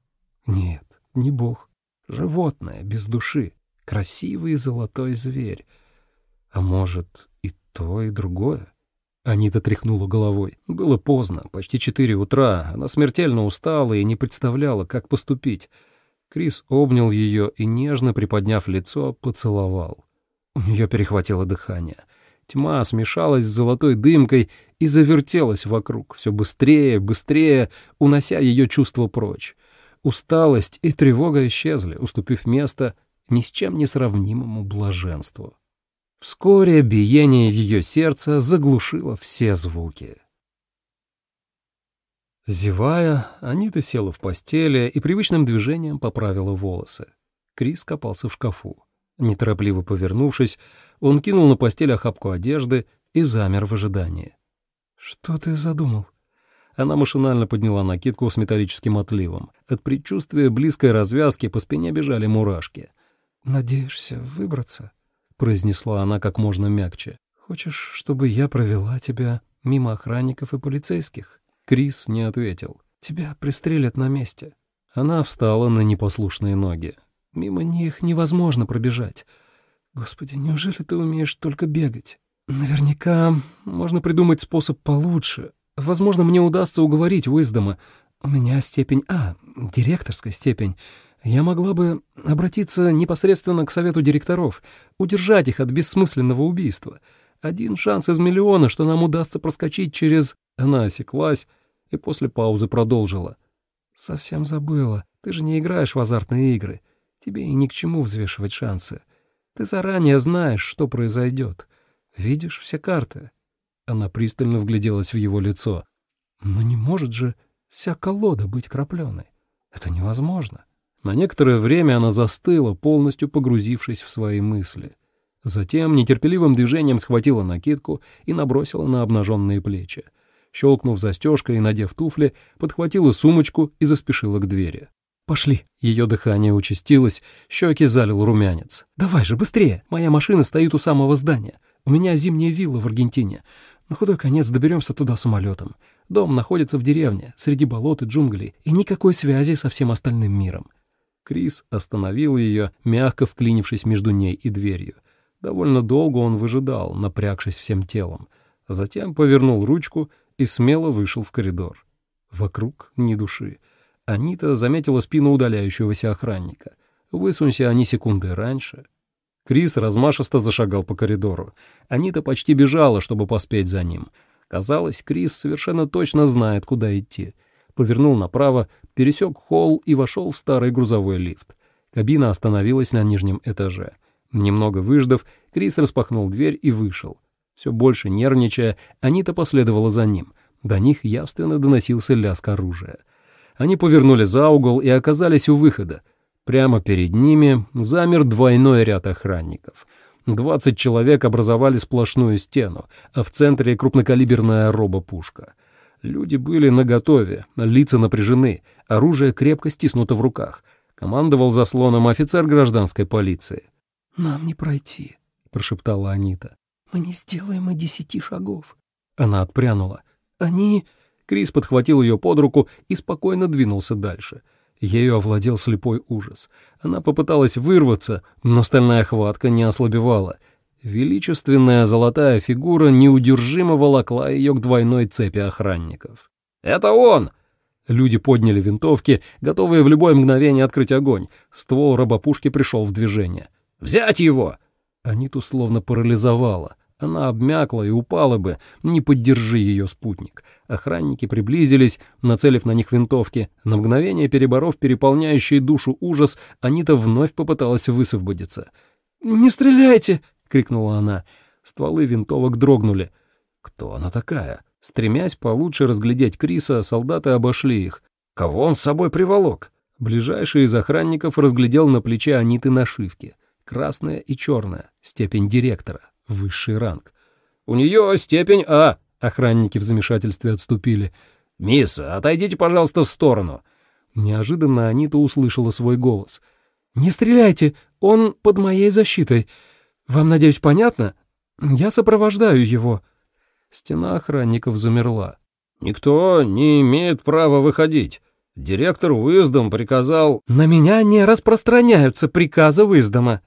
Нет, не бог. Животное, без души. Красивый золотой зверь. А может, и то, и другое? Анита тряхнула головой. Было поздно, почти четыре утра. Она смертельно устала и не представляла, как поступить. Крис обнял ее и, нежно приподняв лицо, поцеловал. У нее перехватило дыхание. Тьма смешалась с золотой дымкой и завертелась вокруг, все быстрее, быстрее, унося ее чувство прочь. Усталость и тревога исчезли, уступив место ни с чем не сравнимому блаженству. Вскоре биение ее сердца заглушило все звуки. Зевая, Анита села в постели и привычным движением поправила волосы. Крис копался в шкафу. Неторопливо повернувшись, он кинул на постель охапку одежды и замер в ожидании. «Что ты задумал?» Она машинально подняла накидку с металлическим отливом. От предчувствия близкой развязки по спине бежали мурашки. «Надеешься выбраться?» — произнесла она как можно мягче. «Хочешь, чтобы я провела тебя мимо охранников и полицейских?» Крис не ответил. «Тебя пристрелят на месте». Она встала на непослушные ноги. Мимо них невозможно пробежать. Господи, неужели ты умеешь только бегать? Наверняка можно придумать способ получше. Возможно, мне удастся уговорить Уиздома. У меня степень А, директорская степень. Я могла бы обратиться непосредственно к совету директоров, удержать их от бессмысленного убийства. Один шанс из миллиона, что нам удастся проскочить через... Она осеклась и после паузы продолжила. «Совсем забыла. Ты же не играешь в азартные игры. Тебе и ни к чему взвешивать шансы. Ты заранее знаешь, что произойдет. Видишь все карты». Она пристально вгляделась в его лицо. «Но не может же вся колода быть крапленой. Это невозможно». На некоторое время она застыла, полностью погрузившись в свои мысли. Затем нетерпеливым движением схватила накидку и набросила на обнаженные плечи. Щелкнув застежкой и надев туфли, подхватила сумочку и заспешила к двери. «Пошли». Ее дыхание участилось, щеки залил румянец. «Давай же, быстрее! Моя машина стоит у самого здания. У меня зимняя вилла в Аргентине. На худой конец доберемся туда самолетом. Дом находится в деревне, среди болот и джунглей, и никакой связи со всем остальным миром». Крис остановил ее, мягко вклинившись между ней и дверью. Довольно долго он выжидал, напрягшись всем телом. Затем повернул ручку и смело вышел в коридор. Вокруг ни души. Анита заметила спину удаляющегося охранника. Высунься они секунды раньше. Крис размашисто зашагал по коридору. Анита почти бежала, чтобы поспеть за ним. Казалось, Крис совершенно точно знает, куда идти. Повернул направо, пересек холл и вошел в старый грузовой лифт. Кабина остановилась на нижнем этаже. Немного выждав, Крис распахнул дверь и вышел. Все больше нервничая, Анита последовала за ним. До них явственно доносился лязг оружия. Они повернули за угол и оказались у выхода. Прямо перед ними замер двойной ряд охранников. Двадцать человек образовали сплошную стену, а в центре крупнокалиберная робопушка. Люди были наготове, лица напряжены, оружие крепко стиснуто в руках. Командовал заслоном офицер гражданской полиции. «Нам не пройти», — прошептала Анита. «Мы не сделаем и десяти шагов». Она отпрянула. «Они...» Крис подхватил ее под руку и спокойно двинулся дальше. Ею овладел слепой ужас. Она попыталась вырваться, но стальная хватка не ослабевала. Величественная золотая фигура неудержимо волокла ее к двойной цепи охранников. «Это он!» Люди подняли винтовки, готовые в любое мгновение открыть огонь. Ствол рабопушки пришел в движение. «Взять его!» Аниту словно парализовало. Она обмякла и упала бы, не поддержи ее спутник. Охранники приблизились, нацелив на них винтовки. На мгновение переборов переполняющий душу ужас, Анита вновь попыталась высвободиться. «Не стреляйте!» — крикнула она. Стволы винтовок дрогнули. Кто она такая? Стремясь получше разглядеть Криса, солдаты обошли их. Кого он с собой приволок? Ближайший из охранников разглядел на плече Аниты нашивки. Красная и черная, степень директора высший ранг. «У нее степень А!» — охранники в замешательстве отступили. «Мисс, отойдите, пожалуйста, в сторону!» Неожиданно Анита услышала свой голос. «Не стреляйте, он под моей защитой. Вам, надеюсь, понятно? Я сопровождаю его». Стена охранников замерла. «Никто не имеет права выходить. Директор Уиздом приказал...» «На меня не распространяются приказы Уиздома».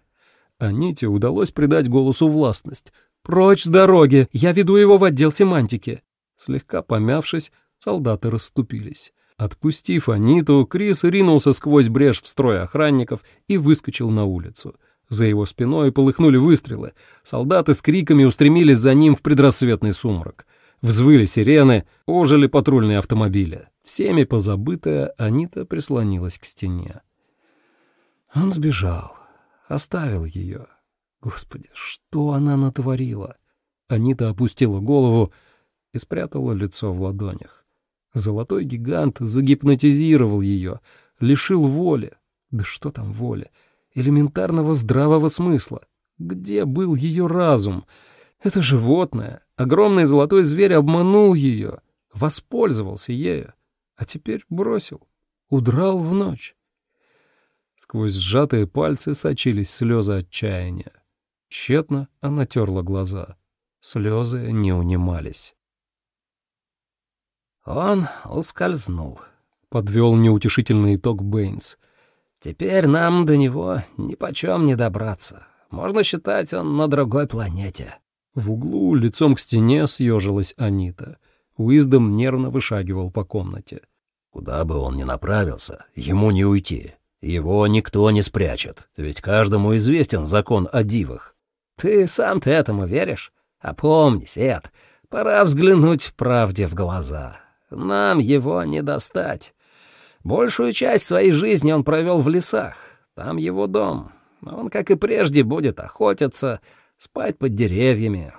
Аните удалось придать голосу властность. «Прочь с дороги! Я веду его в отдел семантики!» Слегка помявшись, солдаты расступились. Отпустив Аниту, Крис ринулся сквозь брешь в строй охранников и выскочил на улицу. За его спиной полыхнули выстрелы. Солдаты с криками устремились за ним в предрассветный сумрак. Взвыли сирены, ожили патрульные автомобили. Всеми позабытая, Анита прислонилась к стене. Он сбежал, оставил ее. Господи, что она натворила? Анита опустила голову и спрятала лицо в ладонях. Золотой гигант загипнотизировал ее, лишил воли. Да что там воли? элементарного здравого смысла. Где был ее разум? Это животное, огромный золотой зверь обманул ее, воспользовался ею, а теперь бросил, удрал в ночь. Сквозь сжатые пальцы сочились слезы отчаяния. Тщетно она терла глаза. Слезы не унимались. «Он ускользнул», — подвел неутешительный итог Бэйнс — Теперь нам до него нипочем не добраться. Можно считать, он на другой планете». В углу лицом к стене съежилась Анита. Уиздом нервно вышагивал по комнате. «Куда бы он ни направился, ему не уйти. Его никто не спрячет, ведь каждому известен закон о дивах». «Ты сам-то этому веришь? Опомнись, Эд, пора взглянуть правде в глаза. Нам его не достать. Большую часть своей жизни он провел в лесах. Там его дом. Он, как и прежде, будет охотиться, спать под деревьями.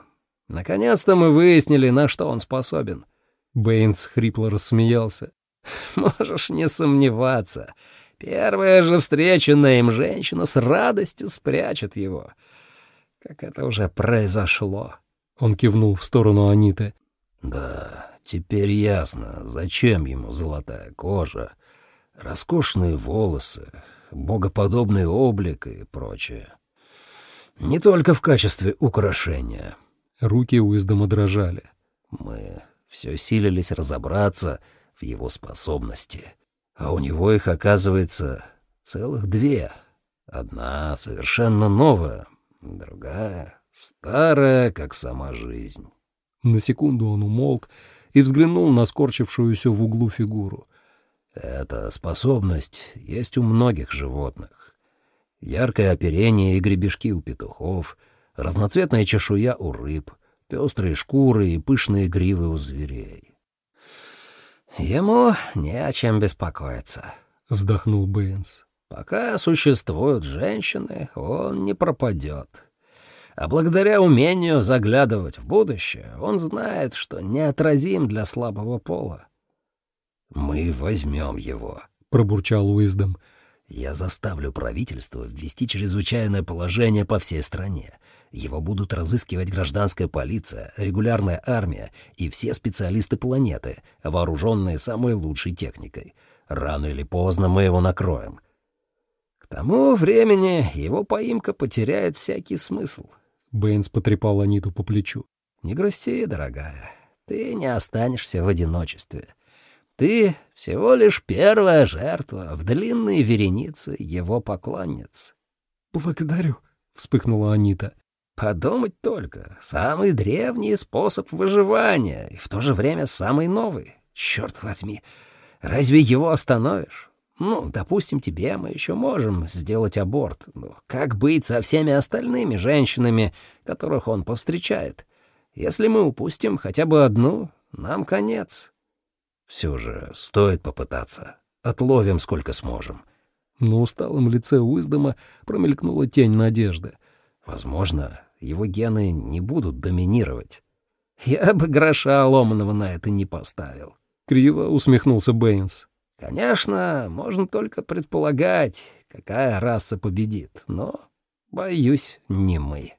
Наконец-то мы выяснили, на что он способен. Бэйнс хрипло рассмеялся. Можешь не сомневаться. Первая же встреченная им женщина с радостью спрячет его. Как это уже произошло. Он кивнул в сторону Аниты. Да, теперь ясно, зачем ему золотая кожа Роскошные волосы, богоподобный облик и прочее. Не только в качестве украшения. Руки Уиздома дрожали. Мы все силились разобраться в его способности. А у него их, оказывается, целых две. Одна совершенно новая, другая старая, как сама жизнь. На секунду он умолк и взглянул на скорчившуюся в углу фигуру. Эта способность есть у многих животных. Яркое оперение и гребешки у петухов, разноцветная чешуя у рыб, пестрые шкуры и пышные гривы у зверей. «Ему не о чем беспокоиться», — вздохнул Бэйнс. «Пока существуют женщины, он не пропадет. А благодаря умению заглядывать в будущее, он знает, что неотразим для слабого пола. «Мы возьмем его», — пробурчал Уиздом. «Я заставлю правительство ввести чрезвычайное положение по всей стране. Его будут разыскивать гражданская полиция, регулярная армия и все специалисты планеты, вооруженные самой лучшей техникой. Рано или поздно мы его накроем». «К тому времени его поимка потеряет всякий смысл», — Бэйнс потрепал Аниту по плечу. «Не грусти, дорогая, ты не останешься в одиночестве». Ты всего лишь первая жертва в длинной веренице его поклонниц. «Благодарю», — вспыхнула Анита. «Подумать только, самый древний способ выживания и в то же время самый новый. Черт возьми, разве его остановишь? Ну, допустим, тебе мы еще можем сделать аборт, но как быть со всеми остальными женщинами, которых он повстречает? Если мы упустим хотя бы одну, нам конец». Все же стоит попытаться. Отловим сколько сможем. На усталом лице Уиздома промелькнула тень надежды. Возможно, его гены не будут доминировать. Я бы гроша ломаного на это не поставил. Криво усмехнулся Бэйнс. Конечно, можно только предполагать, какая раса победит, но, боюсь, не мы.